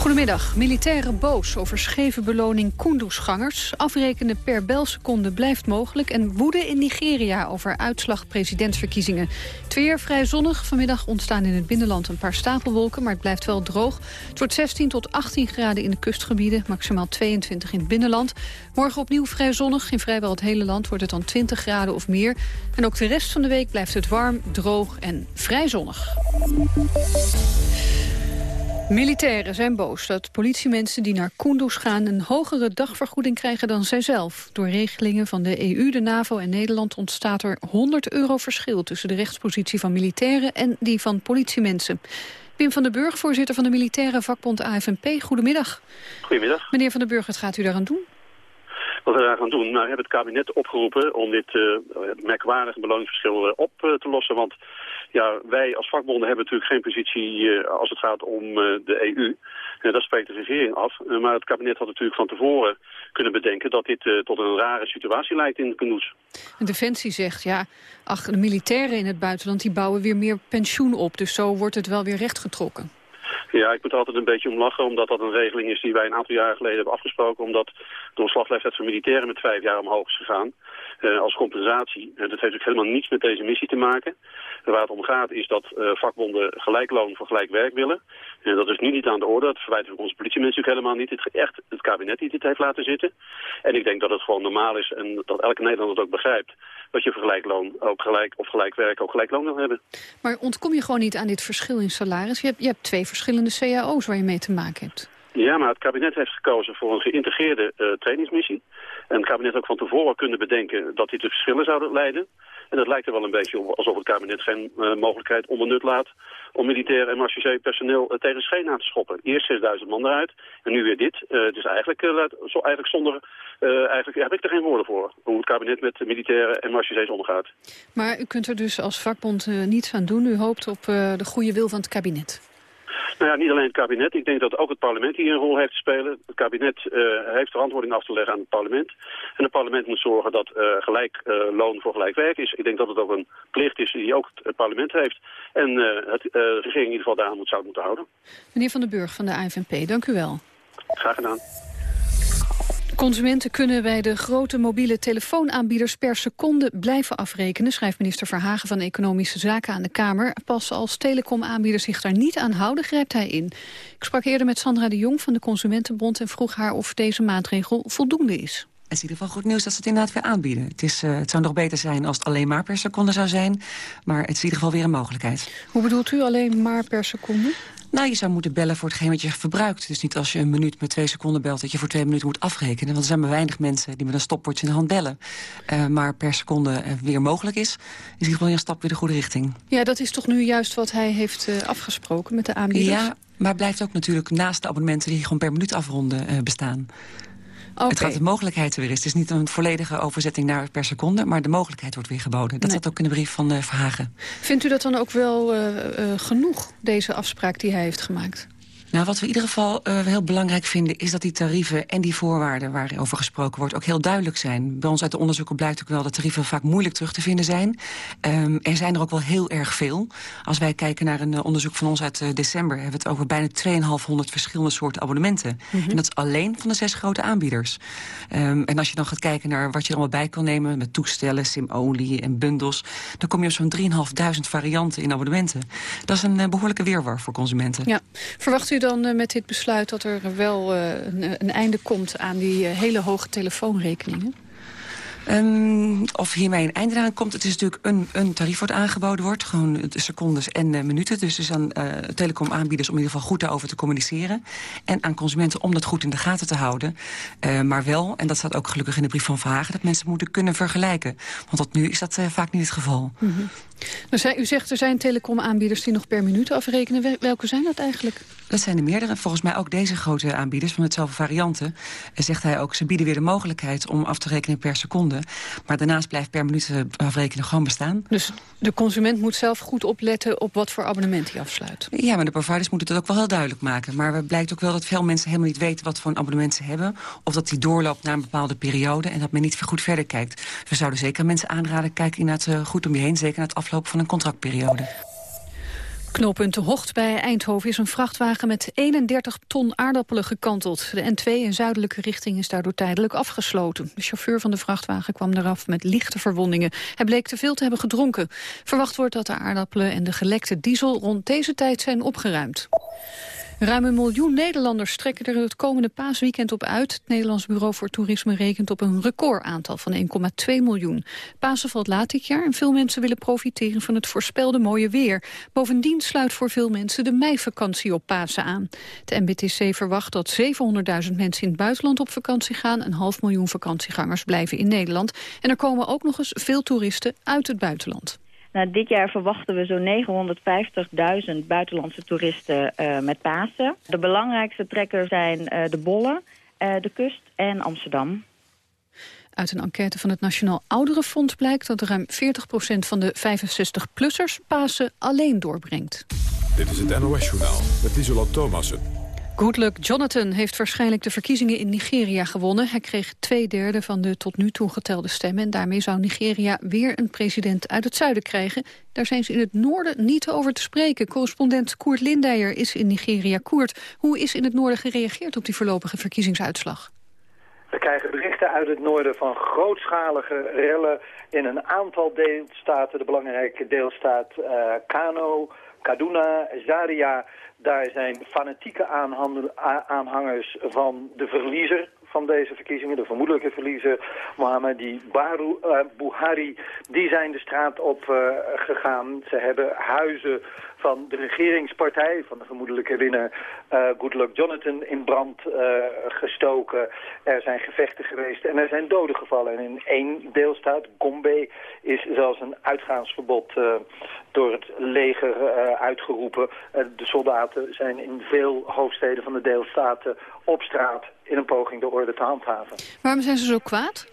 Goedemiddag. Militairen boos over scheve beloning Kunduz-gangers. Afrekenen per belseconde blijft mogelijk. En woede in Nigeria over uitslag presidentsverkiezingen. Het weer vrij zonnig. Vanmiddag ontstaan in het binnenland een paar stapelwolken... maar het blijft wel droog. Het wordt 16 tot 18 graden in de kustgebieden. Maximaal 22 in het binnenland. Morgen opnieuw vrij zonnig. In vrijwel het hele land wordt het dan 20 graden of meer. En ook de rest van de week blijft het warm, droog en vrij zonnig. Militairen zijn boos dat politiemensen die naar Kunduz gaan... een hogere dagvergoeding krijgen dan zijzelf. Door regelingen van de EU, de NAVO en Nederland... ontstaat er 100 euro verschil tussen de rechtspositie van militairen... en die van politiemensen. Pim van den Burg, voorzitter van de militaire vakbond AFNP. Goedemiddag. Goedemiddag. Meneer van den Burg, wat gaat u daaraan doen? Wat we daar gaan doen? Nou, we hebben het kabinet opgeroepen om dit uh, merkwaardige beloningsverschil uh, op uh, te lossen. Want ja, wij als vakbonden hebben natuurlijk geen positie eh, als het gaat om eh, de EU. Dat spreekt de regering af. Eh, maar het kabinet had natuurlijk van tevoren kunnen bedenken dat dit tot een rare situatie leidt in Kunduz. Defensie zegt, ja, ach, de militairen in het buitenland die bouwen weer meer pensioen op. Dus zo wordt het wel weer rechtgetrokken. Ja, ik moet er altijd een beetje om lachen, omdat dat een regeling is die wij een aantal jaren geleden hebben afgesproken. Omdat de ontslagleeftijd van militairen met vijf jaar omhoog is gegaan. Uh, als compensatie. Uh, dat heeft ook helemaal niets met deze missie te maken. waar het om gaat is dat uh, vakbonden gelijk loon voor gelijk werk willen. En dat is nu niet aan de orde. Dat verwijten we onze politiemensen natuurlijk helemaal niet. Het echt het kabinet die dit heeft laten zitten. En ik denk dat het gewoon normaal is en dat elke Nederlander het ook begrijpt. Dat je voor gelijk loon ook gelijk, of gelijk werk ook gelijk loon wil hebben. Maar ontkom je gewoon niet aan dit verschil in salaris? Je hebt, je hebt twee verschillende cao's waar je mee te maken hebt. Ja, maar het kabinet heeft gekozen voor een geïntegreerde uh, trainingsmissie. En het kabinet ook van tevoren kunnen bedenken dat dit de verschillen zouden leiden. En dat lijkt er wel een beetje op alsof het kabinet geen uh, mogelijkheid onbenut laat om militair en marchusee personeel uh, tegen scheen aan te schoppen. Eerst 6000 man eruit en nu weer dit. Uh, dus eigenlijk, zo, eigenlijk zonder, eigenlijk heb ik er geen woorden voor hoe het kabinet met militairen en marchusees omgaat. Maar u kunt er dus als vakbond niets aan doen. U hoopt op de goede wil van het kabinet. Nou ja, niet alleen het kabinet. Ik denk dat ook het parlement hier een rol heeft te spelen. Het kabinet uh, heeft verantwoording af te leggen aan het parlement. En het parlement moet zorgen dat uh, gelijk uh, loon voor gelijk werk is. Ik denk dat het ook een plicht is die ook het, parlement heeft. En het, de regering in ieder geval daar moet, zou moeten houden. Meneer Van den Burg van de ANVP, dank u wel. Graag gedaan. Consumenten kunnen bij de grote mobiele telefoonaanbieders per seconde blijven afrekenen, schrijft minister Verhagen van Economische Zaken aan de Kamer. Pas als telecomaanbieders zich daar niet aan houden, grijpt hij in. Ik sprak eerder met Sandra de Jong van de Consumentenbond en vroeg haar of deze maatregel voldoende is. Het is in ieder geval goed nieuws dat ze het inderdaad weer aanbieden. Het, is, uh, het zou nog beter zijn als het alleen maar per seconde zou zijn. Maar het is in ieder geval weer een mogelijkheid. Hoe bedoelt u alleen maar per seconde? Nou, je zou moeten bellen voor hetgeen wat je verbruikt. Dus niet als je een minuut met twee seconden belt... dat je voor twee minuten moet afrekenen. Want er zijn maar weinig mensen die met een stopwatch in de hand bellen. Uh, maar per seconde uh, weer mogelijk is... is in ieder geval een stap weer de goede richting. Ja, dat is toch nu juist wat hij heeft uh, afgesproken met de aanbieders? Ja, maar blijft ook natuurlijk naast de abonnementen... die gewoon per minuut afronden bestaan. Okay. Het gaat de mogelijkheid er weer is. Het is niet een volledige overzetting naar per seconde... maar de mogelijkheid wordt weer geboden. Dat Nee. staat ook in de brief van uh, Verhagen. Vindt u dat dan ook wel uh, uh, genoeg, deze afspraak die hij heeft gemaakt? Nou, wat we in ieder geval uh, heel belangrijk vinden... is dat die tarieven en die voorwaarden waarover gesproken wordt... ook heel duidelijk zijn. Bij ons uit de onderzoeken blijkt ook wel dat tarieven vaak moeilijk terug te vinden zijn. Um, er zijn er ook wel heel erg veel. Als wij kijken naar een uh, onderzoek van ons uit uh, december... hebben we het over bijna 2500 verschillende soorten abonnementen. Mm -hmm. En dat is alleen van de zes grote aanbieders. Um, en als je dan gaat kijken naar wat je er allemaal bij kan nemen... met toestellen, sim-only en bundels... dan kom je op zo'n 3.500 varianten in abonnementen. Dat is een behoorlijke weerwar voor consumenten. Ja. Verwacht u dan uh, met dit besluit dat er wel uh, een, een, einde komt aan die uh, hele hoge telefoonrekeningen? Um, of hiermee een einde aan komt. Het is natuurlijk een, een tarief wat aangeboden wordt. Gewoon secondes en uh, minuten. Dus het is aan uh, telecomaanbieders om in ieder geval goed daarover te communiceren. En aan consumenten om dat goed in de gaten te houden. Uh, maar wel, en dat staat ook gelukkig in de brief van Verhagen... dat mensen moeten kunnen vergelijken. Want tot nu is dat vaak niet het geval. Mm -hmm. Nou, u zegt er zijn telecomaanbieders die nog per minuut afrekenen. Welke zijn dat eigenlijk? Dat zijn er meerdere. Volgens mij ook deze grote aanbieders van hetzelfde varianten. En zegt hij ook, ze bieden weer de mogelijkheid om af te rekenen per seconde. Maar daarnaast blijft per minuut afrekenen gewoon bestaan. Dus de consument moet zelf goed opletten op wat voor abonnement hij afsluit? Ja, maar de providers moeten dat ook wel heel duidelijk maken. Maar het blijkt ook wel dat veel mensen helemaal niet weten wat voor een abonnement ze hebben. Of dat die doorloopt naar een bepaalde periode en dat men niet goed verder kijkt. We zouden zeker mensen aanraden, kijk inderdaad goed om je heen. Zeker naar het afsluiten afloop van een contractperiode. Knooppunt de Hocht bij Eindhoven is een vrachtwagen met 31 ton aardappelen gekanteld. De N2 in zuidelijke richting is daardoor tijdelijk afgesloten. De chauffeur van de vrachtwagen kwam eraf met lichte verwondingen. Hij bleek te veel te hebben gedronken. Verwacht wordt dat de aardappelen en de gelekte diesel rond deze tijd zijn opgeruimd. Ruim een miljoen Nederlanders trekken er het komende paasweekend op uit. Het Nederlands Bureau voor Toerisme rekent op een recordaantal van 1,2 miljoen. Pasen valt laat dit jaar en veel mensen willen profiteren van het voorspelde mooie weer. Bovendien sluit voor veel mensen de meivakantie op Pasen aan. De NBTC verwacht dat 700.000 mensen in het buitenland op vakantie gaan. Een half miljoen vakantiegangers blijven in Nederland. En er komen ook nog eens veel toeristen uit het buitenland. Nou, dit jaar verwachten we zo'n 950.000 buitenlandse toeristen uh, met Pasen. De belangrijkste trekkers zijn uh, de Bolle, uh, de Kust en Amsterdam. Uit een enquête van het Nationaal Ouderenfonds blijkt dat ruim 40% van de 65-plussers Pasen alleen doorbrengt. Dit is het NOS-journaal met Isola Thomassen. Goodluck Jonathan heeft waarschijnlijk de verkiezingen in Nigeria gewonnen. Hij kreeg twee derde van de tot nu toe getelde stemmen... en daarmee zou Nigeria weer een president uit het zuiden krijgen. Daar zijn ze in het noorden niet over te spreken. Correspondent Koert Lindeyer is in Nigeria. Koert, hoe is in het noorden gereageerd op die voorlopige verkiezingsuitslag? We krijgen berichten uit het noorden van grootschalige rellen in een aantal deelstaten. De belangrijke deelstaat uh, Kano, Kaduna, Zaria daar zijn fanatieke aanhangers van de verliezer van deze verkiezingen, de vermoedelijke verliezer, Mohamedi Baru, uh, Buhari, die zijn de straat op uh, gegaan. Ze hebben huizen van de regeringspartij, van de vermoedelijke winnaar uh, Goodluck Jonathan, in brand gestoken. Er zijn gevechten geweest en er zijn doden gevallen. En in één deelstaat, Gombe, is zelfs een uitgaansverbod door het leger uitgeroepen. de soldaten zijn in veel hoofdsteden van de deelstaten op straat in een poging de orde te handhaven. Waarom zijn ze zo kwaad?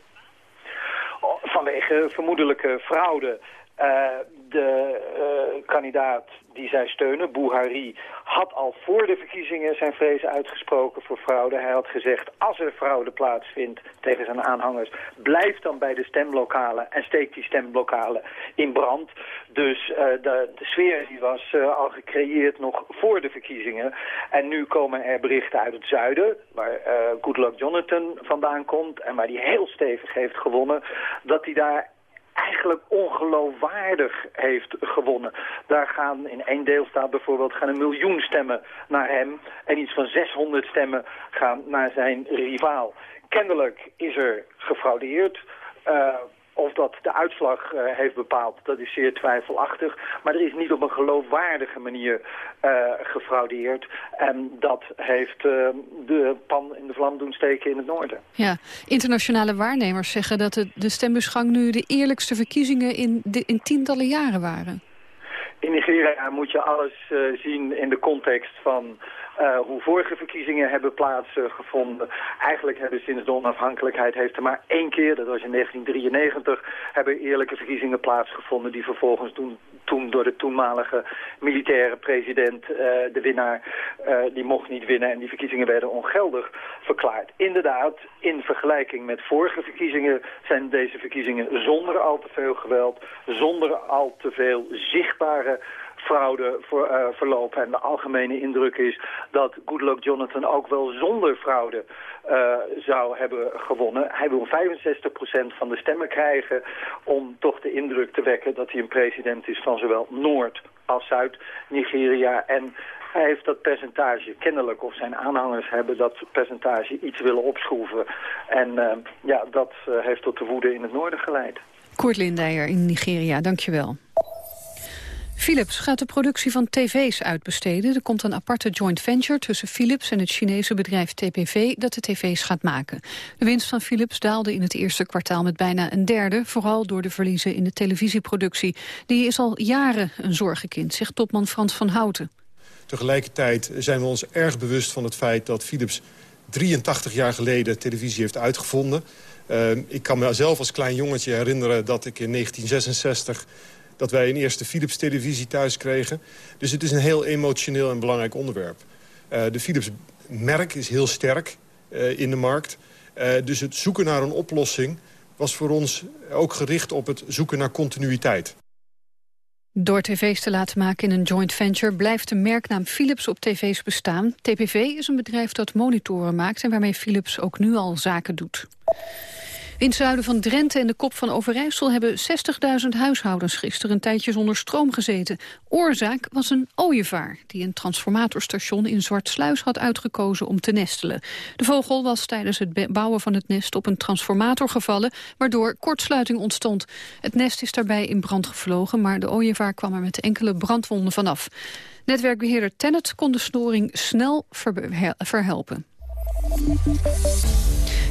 Vanwege vermoedelijke fraude. Uh, de uh, kandidaat die zij steunen, Buhari, had al voor de verkiezingen zijn vrees uitgesproken voor fraude. Hij had gezegd, als er fraude plaatsvindt tegen zijn aanhangers, blijf dan bij de stemlokalen en steek die stemlokalen in brand. Dus uh, de, de, sfeer die was al gecreëerd nog voor de verkiezingen. En nu komen er berichten uit het zuiden, waar uh, Goodluck Jonathan vandaan komt en waar hij heel stevig heeft gewonnen, dat hij daar eigenlijk ongeloofwaardig heeft gewonnen. Daar gaan in één deelstaat bijvoorbeeld gaan een miljoen stemmen naar hem... en iets van 600 stemmen gaan naar zijn rivaal. Kennelijk is er gefraudeerd... Uh, of dat de uitslag uh, heeft bepaald, dat is zeer twijfelachtig. Maar er is niet op een geloofwaardige manier uh, gefraudeerd. En dat heeft uh, de pan in de vlam doen steken in het noorden. Ja, internationale waarnemers zeggen dat de, de stembusgang nu de eerlijkste verkiezingen in, de, in tientallen jaren waren. In Nigeria moet je alles zien in de context van uh, hoe vorige verkiezingen hebben plaatsgevonden. Eigenlijk hebben sinds de onafhankelijkheid heeft er maar één keer, dat was in 1993, hebben eerlijke verkiezingen plaatsgevonden die vervolgens toen, door de toenmalige militaire president, uh, de winnaar, uh, die mocht niet winnen en die verkiezingen werden ongeldig verklaard. Inderdaad, in vergelijking met vorige verkiezingen zijn deze verkiezingen zonder al te veel geweld, zonder al te veel zichtbare fraude uh, verlopen. En de algemene indruk is dat Goodluck Jonathan ook wel zonder fraude uh, zou hebben gewonnen. Hij wil 65% van de stemmen krijgen om toch de indruk te wekken dat hij een president is van zowel Noord als Zuid-Nigeria. En hij heeft dat percentage kennelijk, of zijn aanhangers hebben dat percentage iets willen opschroeven. En uh, ja, dat heeft tot de woede in het noorden geleid. Koert Lindeyer in Nigeria, dankjewel. Philips gaat de productie van tv's uitbesteden. Er komt een aparte joint venture tussen Philips en het Chinese bedrijf TPV dat de tv's gaat maken. De winst van Philips daalde in het eerste kwartaal met bijna een derde, vooral door de verliezen in de televisieproductie. Die is al jaren een zorgenkind, zegt topman Frans van Houten. Tegelijkertijd zijn we ons erg bewust van het feit dat Philips 83 jaar geleden televisie heeft uitgevonden. Uh, ik kan mezelf als klein jongetje herinneren dat ik in 1966 dat wij een eerste Philips-televisie thuis kregen. Dus het is een heel emotioneel en belangrijk onderwerp. Uh, de Philips-merk is heel sterk uh, in de markt. Uh, dus het zoeken naar een oplossing was voor ons ook gericht op het zoeken naar continuïteit. Door tv's te laten maken in een joint venture blijft de merknaam Philips op tv's bestaan. TPV is een bedrijf dat monitoren maakt en waarmee Philips ook nu al zaken doet. In het zuiden van Drenthe en de kop van Overijssel hebben 60.000 huishoudens gisteren een tijdje zonder stroom gezeten. Oorzaak was een ooievaar die een transformatorstation in Zwartsluis had uitgekozen om te nestelen. De vogel was tijdens het bouwen van het nest op een transformator gevallen, waardoor kortsluiting ontstond. Het nest is daarbij in brand gevlogen, maar de ooievaar kwam er met enkele brandwonden vanaf. Netwerkbeheerder Tennet kon de storing snel verhelpen.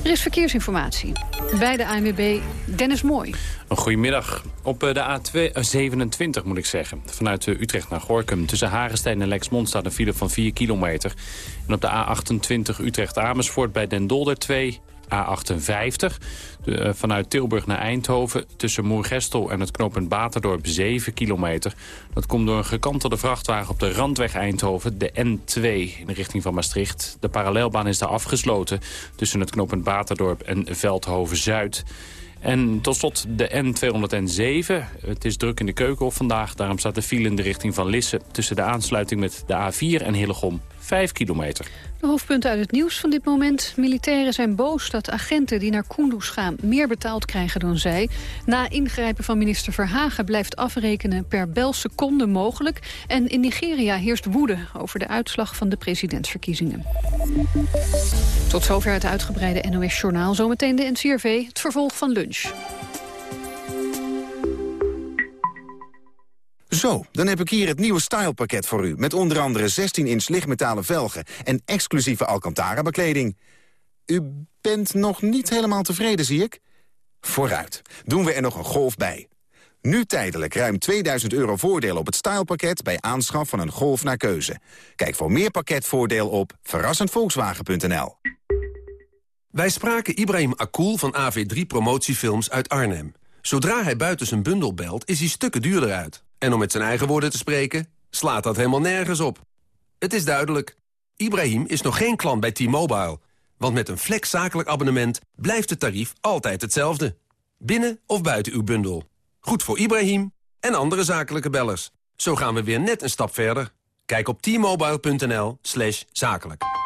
Er is verkeersinformatie. Bij de ANWB Dennis Mooi. Een goedemiddag. Op eh, de A27 moet ik zeggen. Vanuit eh, Utrecht naar Gorkum. Tussen Hagenstein en Lexmond staat een file van 4 kilometer. En op de A28 Utrecht-Amersfoort bij Den Dolder 2 A58. Eh, vanuit Tilburg naar Eindhoven tussen Moergestel en het knooppunt Baterdorp 7 kilometer. Dat komt door een gekantelde vrachtwagen op de randweg Eindhoven, de N2 in de richting van Maastricht. De parallelbaan is daar afgesloten tussen het knooppunt Baterdorp en Veldhoven-Zuid. En tot slot de N207. Het is druk in de keukenhof vandaag. Daarom staat de file in de richting van Lisse... tussen de aansluiting met de A4 en Hillegom 5 kilometer. De hoofdpunten uit het nieuws van dit moment. Militairen zijn boos dat agenten die naar Kunduz gaan meer betaald krijgen dan zij. Na ingrijpen van minister Verhagen blijft afrekenen per belseconde mogelijk. En in Nigeria heerst woede over de uitslag van de presidentsverkiezingen. Tot zover het uitgebreide NOS-journaal. Zometeen de NCRV, het vervolg van lunch. Zo, dan heb ik hier het nieuwe stylepakket voor u... met onder andere 16-inch lichtmetalen velgen en exclusieve Alcantara-bekleding. U bent nog niet helemaal tevreden, zie ik? Vooruit, doen we er nog een golf bij. Nu tijdelijk ruim 2000 euro voordeel op het stylepakket... bij aanschaf van een Golf naar keuze. Kijk voor meer pakketvoordeel op verrassendvolkswagen.nl. Wij spraken Ibrahim Akul van AV3 Promotiefilms uit Arnhem. Zodra hij buiten zijn bundel belt, is hij stukken duurder uit. En om met zijn eigen woorden te spreken, slaat dat helemaal nergens op. Het is duidelijk. Ibrahim is nog geen klant bij T-Mobile. Want met een flex zakelijk abonnement blijft het tarief altijd hetzelfde. Binnen of buiten uw bundel. Goed voor Ibrahim en andere zakelijke bellers. Zo gaan we weer net een stap verder. Kijk op t-mobile.nl zakelijk.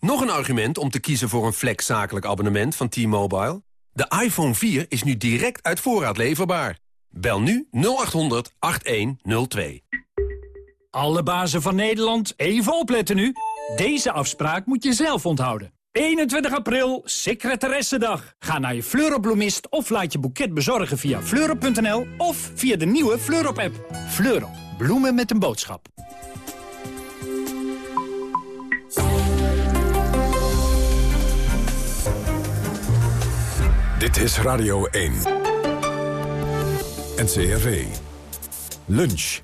Nog een argument om te kiezen voor een flex zakelijk abonnement van T-Mobile? De iPhone 4 is nu direct uit voorraad leverbaar. Bel nu 0800 8102. Alle bazen van Nederland, even opletten nu. Deze afspraak moet je zelf onthouden. 21 april, secretaressendag. Ga naar je Fleurop of laat je boeket bezorgen via fleurop.nl of via de nieuwe Fleurop-app. Fleurop, bloemen met een boodschap. Dit is Radio 1. NCRV. Lunch.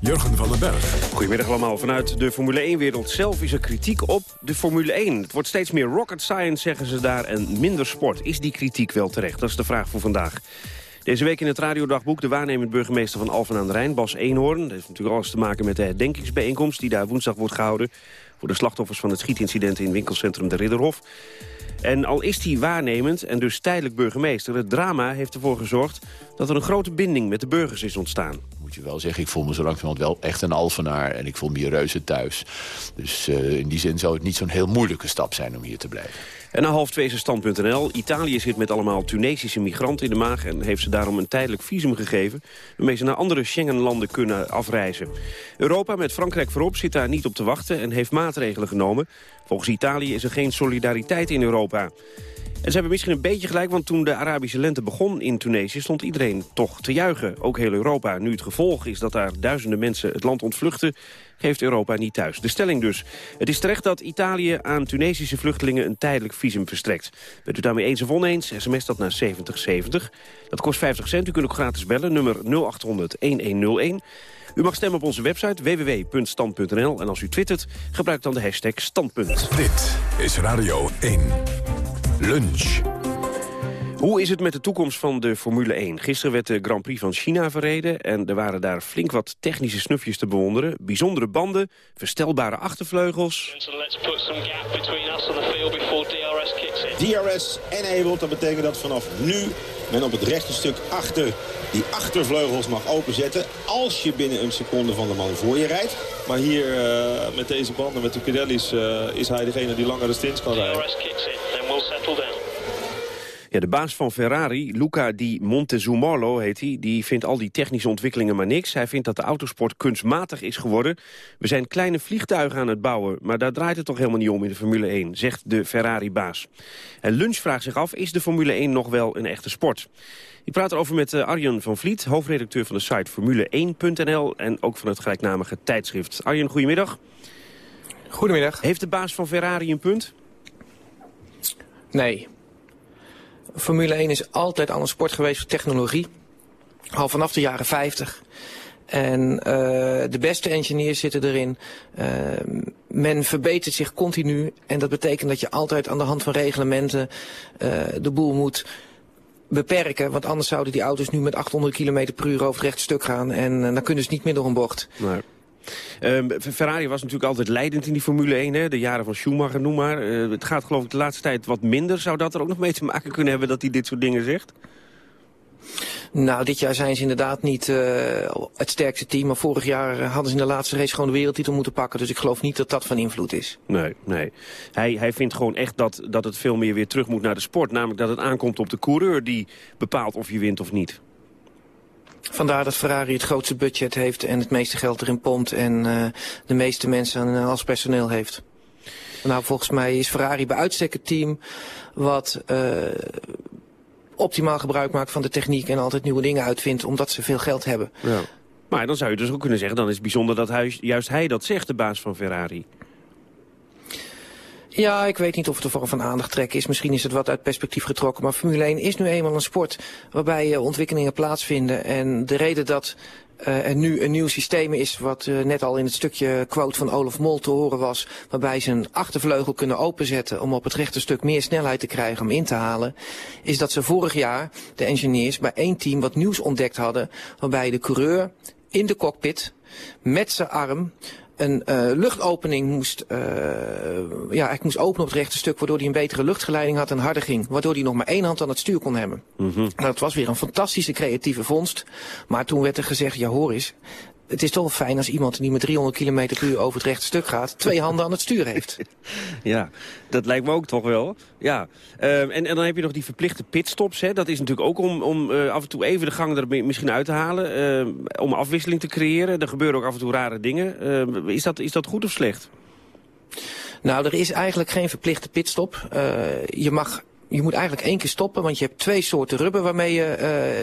Jurgen van den Berg. Goedemiddag allemaal. Vanuit de Formule 1-wereld zelf is er kritiek op de Formule 1. Het wordt steeds meer rocket science, zeggen ze daar, en minder sport. Is die kritiek wel terecht? Dat is de vraag voor vandaag. Deze week in het radiodagboek de waarnemend burgemeester van Alphen aan de Rijn, Bas Eenhoorn. Dat heeft natuurlijk alles te maken met de herdenkingsbijeenkomst die daar woensdag wordt gehouden... voor de slachtoffers van het schietincident in winkelcentrum De Ridderhof. En al is hij waarnemend en dus tijdelijk burgemeester... het drama heeft ervoor gezorgd dat er een grote binding met de burgers is ontstaan. Moet je wel zeggen, ik voel me zo langzamerhand wel echt een alfenaar... en ik voel me hier reuze thuis. Dus uh, in die zin zou het niet zo'n heel moeilijke stap zijn om hier te blijven. En na half twee is stand.nl. Italië zit met allemaal Tunesische migranten in de maag... en heeft ze daarom een tijdelijk visum gegeven... waarmee ze naar andere Schengenlanden kunnen afreizen. Europa met Frankrijk voorop zit daar niet op te wachten... en heeft maatregelen genomen. Volgens Italië is er geen solidariteit in Europa. En ze hebben misschien een beetje gelijk, want toen de Arabische lente begon in Tunesië... stond iedereen toch te juichen, ook heel Europa. Nu het gevolg is dat daar duizenden mensen het land ontvluchten... geeft Europa niet thuis. De stelling dus. Het is terecht dat Italië aan Tunesische vluchtelingen een tijdelijk visum verstrekt. Bent u daarmee eens of oneens, sms dat naar 7070. Dat kost 50 cent. U kunt ook gratis bellen, nummer 0800-1101. U mag stemmen op onze website www.stand.nl. En als u twittert, gebruik dan de hashtag standpunt. Dit is Radio 1. Lunch. Hoe is het met de toekomst van de Formule 1? Gisteren werd de Grand Prix van China verreden... en er waren daar flink wat technische snufjes te bewonderen. Bijzondere banden, verstelbare achtervleugels... DRS enabled, dat betekent dat vanaf nu men op het rechte stuk achter die achtervleugels mag openzetten... als je binnen een seconde van de man voor je rijdt. Maar hier uh, met deze banden, met de Pirelli's, uh, is hij degene die langere stints kan rijden. Ja, de baas van Ferrari, Luca Di Montezumolo heet hij... die vindt al die technische ontwikkelingen maar niks. Hij vindt dat de autosport kunstmatig is geworden. We zijn kleine vliegtuigen aan het bouwen... maar daar draait het toch helemaal niet om in de Formule 1, zegt de Ferrari-baas. En Lunch vraagt zich af, is de Formule 1 nog wel een echte sport? Ik praat erover met uh, Arjen van Vliet, hoofdredacteur van de site Formule1.nl... en ook van het gelijknamige tijdschrift. Arjen, goedemiddag. Goedemiddag. Heeft de baas van Ferrari een punt? Nee. Formule 1 is altijd al een sport geweest voor technologie. Al vanaf de jaren 50. En uh, de beste engineers zitten erin. Uh, men verbetert zich continu. En dat betekent dat je altijd aan de hand van reglementen uh, de boel moet beperken. Want anders zouden die auto's nu met 800 km per uur over het rechte stuk gaan. En dan kunnen ze niet meer door een bocht. Nee. Um, Ferrari was natuurlijk altijd leidend in die Formule 1. Hè? De jaren van Schumacher, noem maar. Uh, het gaat geloof ik de laatste tijd wat minder. Zou dat er ook nog mee te maken kunnen hebben dat hij dit soort dingen zegt? Nou, dit jaar zijn ze inderdaad niet uh, het sterkste team. Maar vorig jaar hadden ze in de laatste race gewoon de wereldtitel moeten pakken. Dus ik geloof niet dat dat van invloed is. Nee, nee. Hij, hij vindt gewoon echt dat, dat het veel meer weer terug moet naar de sport. Namelijk dat het aankomt op de coureur die bepaalt of je wint of niet. Vandaar dat Ferrari het grootste budget heeft en het meeste geld erin pompt en uh, de meeste mensen als personeel heeft. Nou, volgens mij is Ferrari bij uitstek het team wat uh, optimaal gebruik maakt van de techniek en altijd nieuwe dingen uitvindt omdat ze veel geld hebben. Ja. Maar dan zou je dus ook kunnen zeggen, dan is het bijzonder dat hij, juist hij dat zegt, de baas van Ferrari. Ja, ik weet niet of het een vorm van aandacht trekken is. Misschien is het wat uit perspectief getrokken. Maar Formule 1 is nu eenmaal een sport waarbij uh, ontwikkelingen plaatsvinden. En de reden dat uh, er nu een nieuw systeem is, wat uh, net al in het stukje quote van Olaf Mol te horen was, waarbij ze een achtervleugel kunnen openzetten om op het rechte stuk meer snelheid te krijgen om in te halen, is dat ze vorig jaar, de engineers, bij één team wat nieuws ontdekt hadden, waarbij de coureur in de cockpit met zijn arm een uh, luchtopening moest, uh, ja, ik moest openen op het rechte stuk... waardoor hij een betere luchtgeleiding had en harder ging. Waardoor hij nog maar één hand aan het stuur kon hebben. Mm -hmm. nou, dat was weer een fantastische creatieve vondst. Maar toen werd er gezegd, ja hoor eens het is toch fijn als iemand die met 300 km per uur over het rechte stuk gaat... twee handen aan het stuur heeft. Ja, dat lijkt me ook toch wel. Ja. Uh, en, en dan heb je nog die verplichte pitstops. Hè. Dat is natuurlijk ook om, om uh, af en toe even de gang er misschien uit te halen. Uh, om afwisseling te creëren. Er gebeuren ook af en toe rare dingen. Ehm, is, dat, is dat goed of slecht? Nou, er is eigenlijk geen verplichte pitstop. je mag je moet eigenlijk één keer stoppen, want je hebt twee soorten rubber waarmee je,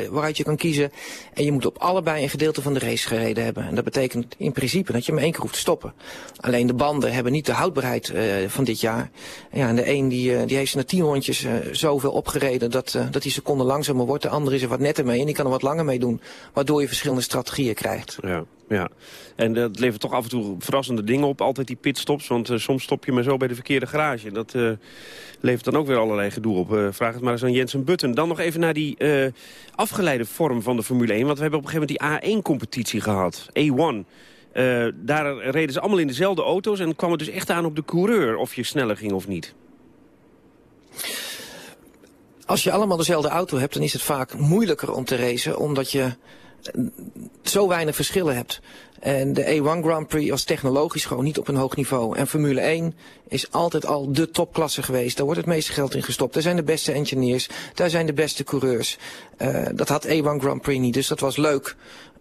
uh, waaruit je kan kiezen. En je moet op allebei een gedeelte van de race gereden hebben. En dat betekent in principe dat je maar één keer hoeft te stoppen. Alleen de banden hebben niet de houdbaarheid uh, van dit jaar. Ja, en de een die, uh, die heeft na tien rondjes zoveel opgereden dat, dat die seconde langzamer wordt. De andere is er wat netter mee en die kan er wat langer mee doen. Waardoor je verschillende strategieën krijgt. Ja. Ja, en dat levert toch af en toe verrassende dingen op, altijd die pitstops. Want uh, soms stop je maar zo bij de verkeerde garage. Dat uh, levert dan ook weer allerlei gedoe op. Uh, vraag het maar eens aan Jensen Button. Dan nog even naar die afgeleide vorm van de Formule 1. Want we hebben op een gegeven moment die A1-competitie gehad. A1. daar reden ze allemaal in dezelfde auto's en kwam het dus echt aan op de coureur of je sneller ging of niet. Als je allemaal dezelfde auto hebt, dan is het vaak moeilijker om te racen, omdat je zo weinig verschillen hebt. En de A1 Grand Prix was technologisch gewoon niet op een hoog niveau. En Formule 1 is altijd al de topklasse geweest. Daar wordt het meeste geld in gestopt. Daar zijn de beste engineers. Daar zijn de beste coureurs. Uh, dat had A1 Grand Prix niet. Dus dat was leuk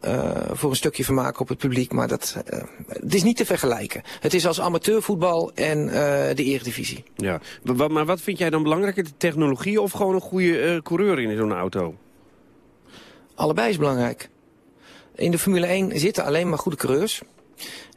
uh, voor een stukje vermaak op het publiek. Maar dat, uh, het is niet te vergelijken. Het is als amateurvoetbal en de eredivisie. Ja, maar wat vind jij dan belangrijker? De technologie of gewoon een goede coureur in zo'n auto? Allebei is belangrijk. In de Formule 1 zitten alleen maar goede coureurs.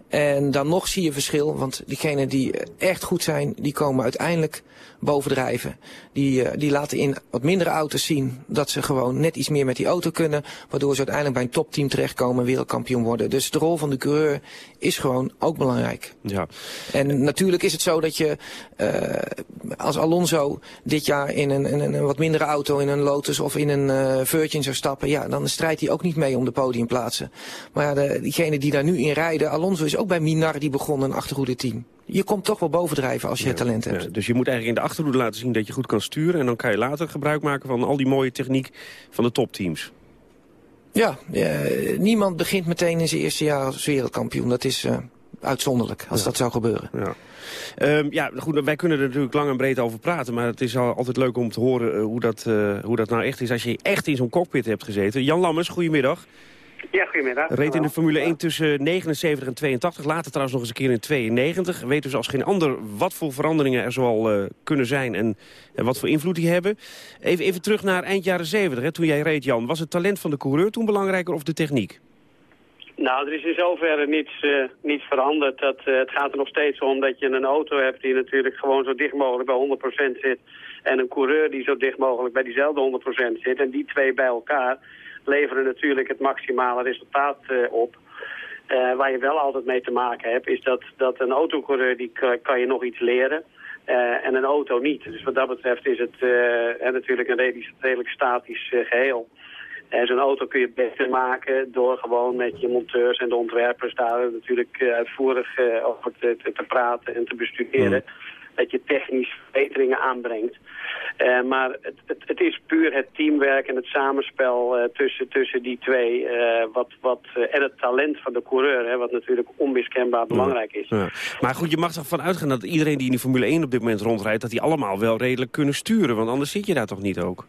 En dan nog zie je verschil, want diegenen die echt goed zijn, die komen uiteindelijk bovendrijven. Die, uh, die laten in wat mindere auto's zien dat ze gewoon net iets meer met die auto kunnen. Waardoor ze uiteindelijk bij een topteam terechtkomen en wereldkampioen worden. Dus de rol van de coureur is gewoon ook belangrijk. Ja. En natuurlijk is het zo dat je uh, als Alonso dit jaar in een, in een wat mindere auto, in een Lotus of in een uh, Virgin zou stappen. Ja, dan strijdt hij ook niet mee om de podiumplaatsen. Maar ja, de, diegenen die daar nu in rijden, Alonso is ook bij Minardi begonnen, een achterhoede team je komt toch wel bovendrijven als je ja, talent hebt. Ja, dus je moet eigenlijk in de achterhoede laten zien dat je goed kan sturen... en dan kan je later gebruik maken van al die mooie techniek van de topteams. Ja, uh, niemand begint meteen in zijn eerste jaar als wereldkampioen. Dat is uh, uitzonderlijk als dat zou gebeuren. Ja. Um, ja, goed, wij kunnen er natuurlijk lang en breed over praten... maar het is altijd leuk om te horen uh, hoe, dat, hoe dat nou echt is... als je echt in zo'n cockpit hebt gezeten. Jan Lammers, goedemiddag. Ja, goedemiddag. Reed in de Formule 1 tussen 79 en 82, later trouwens nog eens een keer in 92. Weet dus als geen ander wat voor veranderingen er zoal uh, kunnen zijn en, en, wat voor invloed die hebben. Even, even terug naar eind jaren 70, hè, toen jij reed Jan. Was het talent van de coureur toen belangrijker of de techniek? Nou, er is in zoverre niets, uh, niets veranderd. Dat, uh, het gaat er nog steeds om dat je een auto hebt die natuurlijk gewoon zo dicht mogelijk bij 100% zit. En een coureur die zo dicht mogelijk bij diezelfde 100% zit. En die twee bij elkaar leveren natuurlijk het maximale resultaat uh, op. Uh, waar je wel altijd mee te maken hebt, is dat, dat een autocoureur, die kan je nog iets leren. Uh, en een auto niet. Dus wat dat betreft is het natuurlijk een redelijk, redelijk statisch geheel. En zo'n auto kun je beter maken door gewoon met je monteurs en de ontwerpers daar natuurlijk uitvoerig over te, te, te, praten en te bestuderen. Mm. Dat je technisch verbeteringen aanbrengt. Uh, maar het, het, het, is puur het teamwerk en het samenspel uh, tussen, tussen die twee. Uh, wat, wat, en het talent van de coureur, hè, wat natuurlijk onmiskenbaar belangrijk is. Ja. Maar goed, je mag ervan uitgaan dat iedereen die in de Formule 1 op dit moment rondrijdt... dat die allemaal wel redelijk kunnen sturen, want anders zit je daar toch niet ook?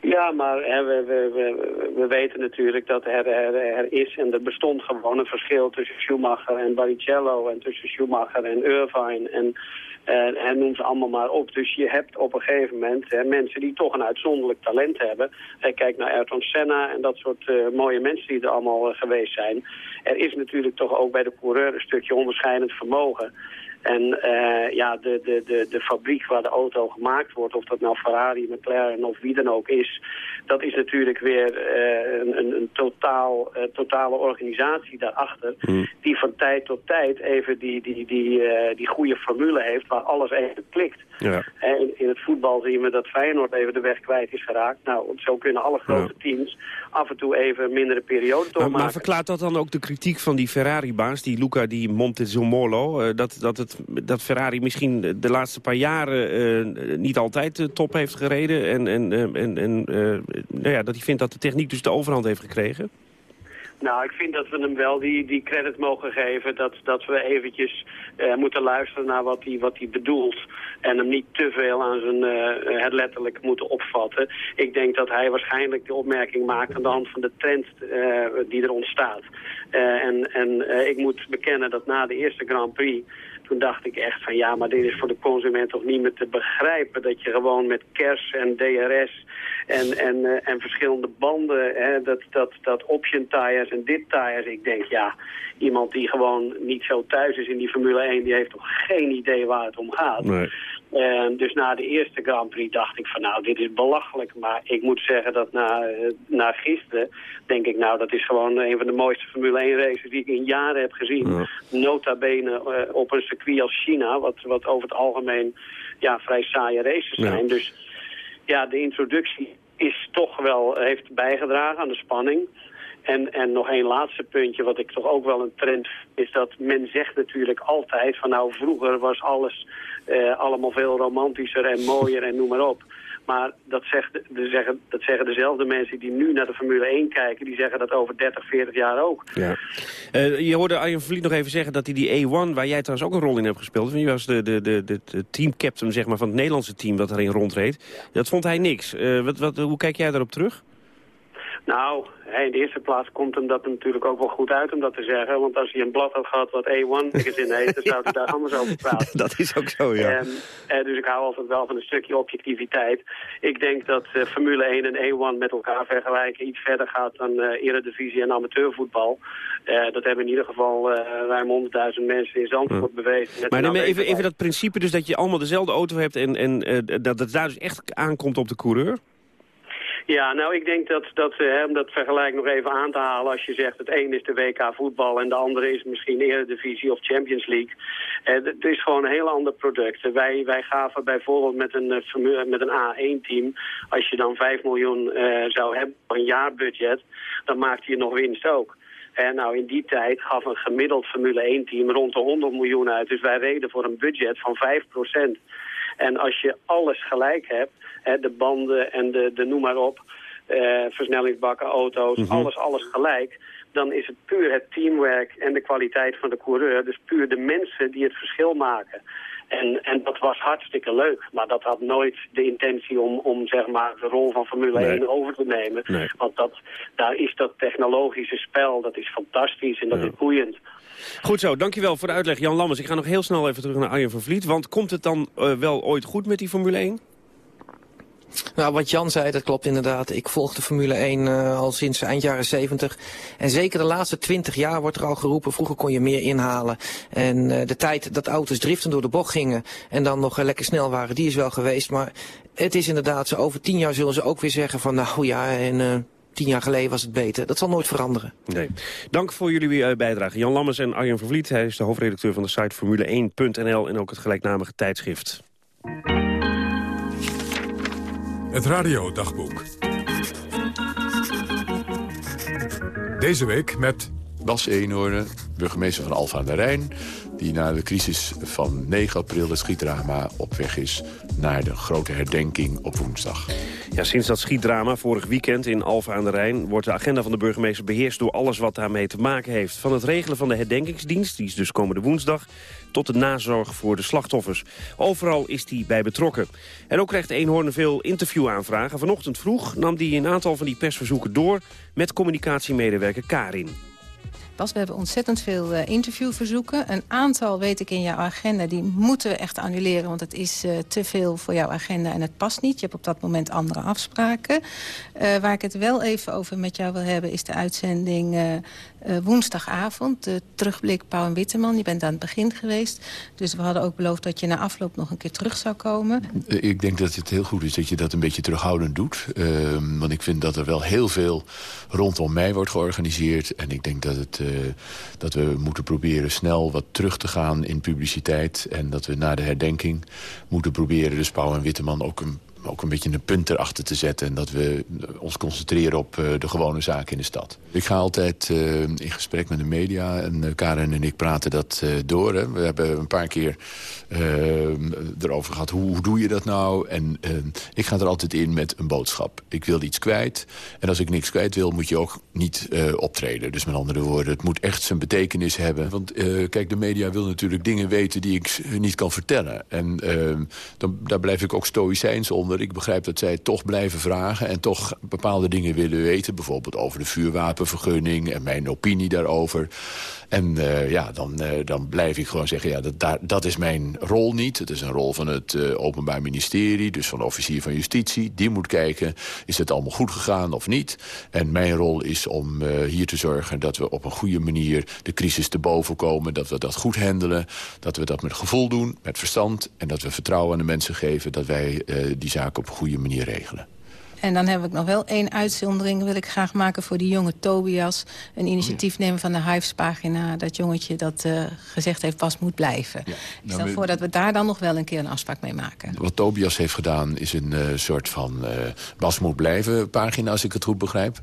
Ja, maar hè, we, we, we, we, weten natuurlijk dat er, er, er, is en er bestond gewoon een verschil tussen Schumacher en Barrichello... en tussen Schumacher en Irvine en... En, en noem ze allemaal maar op. Dus je hebt op een gegeven moment hè, mensen die toch een uitzonderlijk talent hebben. Hè, kijk naar Ayrton Senna en dat soort uh, mooie mensen die er allemaal uh, geweest zijn. Er is natuurlijk toch ook bij de coureur een stukje onderscheidend vermogen. En uh, ja, de, de, de, de fabriek waar de auto gemaakt wordt, of dat nou Ferrari, McLaren of wie dan ook is, dat is natuurlijk weer uh, een, een, een totaal, uh, totale organisatie daarachter, mm. die van tijd tot tijd even die, die, die, die goede formule heeft waar alles even klikt. Ja. In, in, het voetbal zien we dat Feyenoord even de weg kwijt is geraakt. Nou, zo kunnen alle grote ja. teams af en toe even mindere periode doormaken. Maar, maar verklaart dat dan ook de kritiek van die Ferrari-baas, die Luca di Montezumolo, dat, dat, het, dat Ferrari misschien de laatste paar jaren uh, niet altijd de top heeft gereden en, en, en, en uh, nou ja, dat hij vindt dat de techniek dus de overhand heeft gekregen? Nou, ik vind dat we hem wel die, die credit mogen geven. Dat, dat we eventjes uh, moeten luisteren naar wat hij wat bedoelt. En hem niet te veel aan zijn uh, het letterlijk moeten opvatten. Ik denk dat hij waarschijnlijk de opmerking maakt aan de hand van de trend uh, die er ontstaat. en en ik moet bekennen dat na de eerste Grand Prix toen dacht ik echt van ja, maar dit is voor de consument toch niet meer te begrijpen. Dat je gewoon met kers en DRS en, en, uh, en verschillende banden, hè, dat, dat, dat option tires en dit tires. Ik denk ja, iemand die gewoon niet zo thuis is in die Formule 1, die heeft toch geen idee waar het om gaat. Nee. Uh, dus na de eerste Grand Prix dacht ik van nou, dit is belachelijk. Maar ik moet zeggen dat na, uh, na gisteren denk ik nou, dat is gewoon een van de mooiste Formule 1 races die ik in jaren heb gezien. Ja. Nota bene uh, op een circuit als China, wat, wat over het algemeen ja, vrij saaie races zijn. Ja. Dus ja, de introductie is toch wel, heeft bijgedragen aan de spanning. En, en nog één laatste puntje, wat ik toch ook wel een trend is dat men zegt natuurlijk altijd van nou vroeger was alles uh, allemaal veel romantischer en mooier en noem maar op. Maar dat, zegt, de, zeggen, dat zeggen dezelfde mensen die nu naar de Formule 1 kijken... die zeggen dat over 30, 40 jaar ook. Ja. Uh, je hoorde Arjen Verliet nog even zeggen dat hij die A1... waar jij trouwens ook een rol in hebt gespeeld... je was de, de, de, teamcaptain zeg maar, van het Nederlandse team dat erin rondreed. Dat vond hij niks. Uh, wat, wat, hoe kijk jij daarop terug? Nou, in de eerste plaats komt hem dat natuurlijk ook wel goed uit om dat te zeggen. Want als hij een blad had gehad wat A1 gezin heet, dan zou hij daar anders over praten. Dat is ook zo, ja. En, eh, dus ik hou altijd wel van een stukje objectiviteit. Ik denk dat eh, Formule 1 en A1 met elkaar vergelijken iets verder gaat dan uh, eredivisie en amateurvoetbal. Uh, dat hebben in ieder geval ruim 100.000 mensen in Zandvoort hm. bewezen. Maar neem even, even dat principe dus dat je allemaal dezelfde auto hebt en, en dat het daar dus echt aankomt op de coureur? Ja, nou ik denk dat, dat hè, om dat vergelijk nog even aan te halen... als je zegt het een is de WK voetbal en de andere is misschien Eredivisie of Champions League. Eh, het is gewoon een heel ander product. Wij, wij gaven bijvoorbeeld met een, eh, met een A1-team... als je dan 5 miljoen uh, zou hebben, een jaarbudget... dan maakt je nog winst ook. En nou, in die tijd gaf een gemiddeld Formule 1-team rond de 100 miljoen uit. Dus wij reden voor een budget van 5% En als je alles gelijk hebt de banden en de, de noem maar op, uh, versnellingsbakken, auto's, mhm. alles, alles gelijk. Dan is het puur het teamwork en de kwaliteit van de coureur. Dus puur de mensen die het verschil maken. En, en dat was hartstikke leuk. Maar dat had nooit de intentie om, om zeg maar, de rol van Formule 1 over te nemen. Want dat, daar is dat technologische spel, dat is fantastisch en dat is boeiend. Goed zo, dankjewel voor de uitleg Jan Lammers. Ik ga nog heel snel even terug naar Arjen van Vliet. Want komt het dan uh, wel ooit goed met die Formule 1? Nou, wat Jan zei, dat klopt inderdaad. Ik volg de Formule 1 uh, eh, al sinds eind jaren 70. En zeker de laatste 20 jaar wordt er al geroepen, vroeger kon je meer inhalen. En uh, de tijd dat auto's driften door de bocht gingen en dan nog uh, lekker snel waren, die is wel geweest. Maar het is inderdaad zo, over 10 jaar zullen ze ook weer zeggen van nou ja, en tien jaar geleden was het beter. Dat zal nooit veranderen. Nee. Dank voor jullie bijdrage. Jan Lammers en Arjen Vervliet. Hij is de hoofdredacteur van de site Formule1.nl en ook het gelijknamige tijdschrift. Het radiodagboek. Deze week met... Bas Eenhoorn, burgemeester van Alfa aan de Rijn... die na de crisis van 9 april het schietdrama op weg is... naar de grote herdenking op woensdag. Ja, sinds dat schietdrama vorig weekend in Alfa aan de Rijn... wordt de agenda van de burgemeester beheerst door alles wat daarmee te maken heeft. Van het regelen van de herdenkingsdienst, die is dus komende woensdag tot de nazorg voor de slachtoffers. Overal is hij bij betrokken. En ook krijgt Eenhoorn veel interviewaanvragen. Vanochtend vroeg nam hij een aantal van die persverzoeken door... met communicatiemedewerker Karin. Bas, we hebben ontzettend veel uh, interviewverzoeken. Een aantal weet ik in jouw agenda, die moeten we echt annuleren... want het is uh, te veel voor jouw agenda en het past niet. Je hebt op dat moment andere afspraken. Uh, waar ik het wel even over met jou wil hebben... is de uitzending uh, woensdagavond. De terugblik Pauw en Witteman. Je bent aan het begin geweest. Dus we hadden ook beloofd dat je na afloop nog een keer terug zou komen. Ik denk dat het heel goed is dat je dat een beetje terughoudend doet. Uh, want ik vind dat er wel heel veel rondom mij wordt georganiseerd. En ik denk dat, het, uh, dat we moeten proberen snel wat terug te gaan in publiciteit. En dat we na de herdenking moeten proberen... dus Pauw en Witteman ook een ook een beetje een punt erachter te zetten... en dat we ons concentreren op uh, de gewone zaken in de stad. Ik ga altijd uh, in gesprek met de media en uh, Karen en ik praten dat door. Hè. We hebben een paar keer erover gehad, hoe, hoe, doe je dat nou? En ik ga er altijd in met een boodschap. Ik wil iets kwijt en als ik niks kwijt wil, moet je ook niet optreden. Dus met andere woorden, het moet echt zijn betekenis hebben. Want kijk, de media wil natuurlijk dingen weten die ik niet kan vertellen. En dan, daar blijf ik ook stoïcijns onder ik begrijp dat zij toch blijven vragen en toch bepaalde dingen willen weten. Bijvoorbeeld over de vuurwapenvergunning en mijn opinie daarover. En uh, ja, dan, uh, dan blijf ik gewoon zeggen, ja, dat, dat is mijn rol niet. Het is een rol van het uh, Openbaar Ministerie, dus van de officier van justitie. Die moet kijken, is het allemaal goed gegaan of niet? En mijn rol is om hier te zorgen dat we op een goede manier de crisis te boven komen. Dat we dat goed handelen, dat we dat met gevoel doen, met verstand. En dat we vertrouwen aan de mensen geven dat wij die zaak op een goede manier regelen. En dan heb ik nog wel één uitzondering wil ik graag maken voor die jonge Tobias. Een initiatief nemen van de Hives-pagina. Dat jongetje dat uh, gezegd heeft pas moet blijven. Ja. Ik stel nou, voor dat we daar dan nog wel een keer een afspraak mee maken. Wat Tobias heeft gedaan is een uh, soort van uh, Bas moet blijven pagina, als ik het goed begrijp.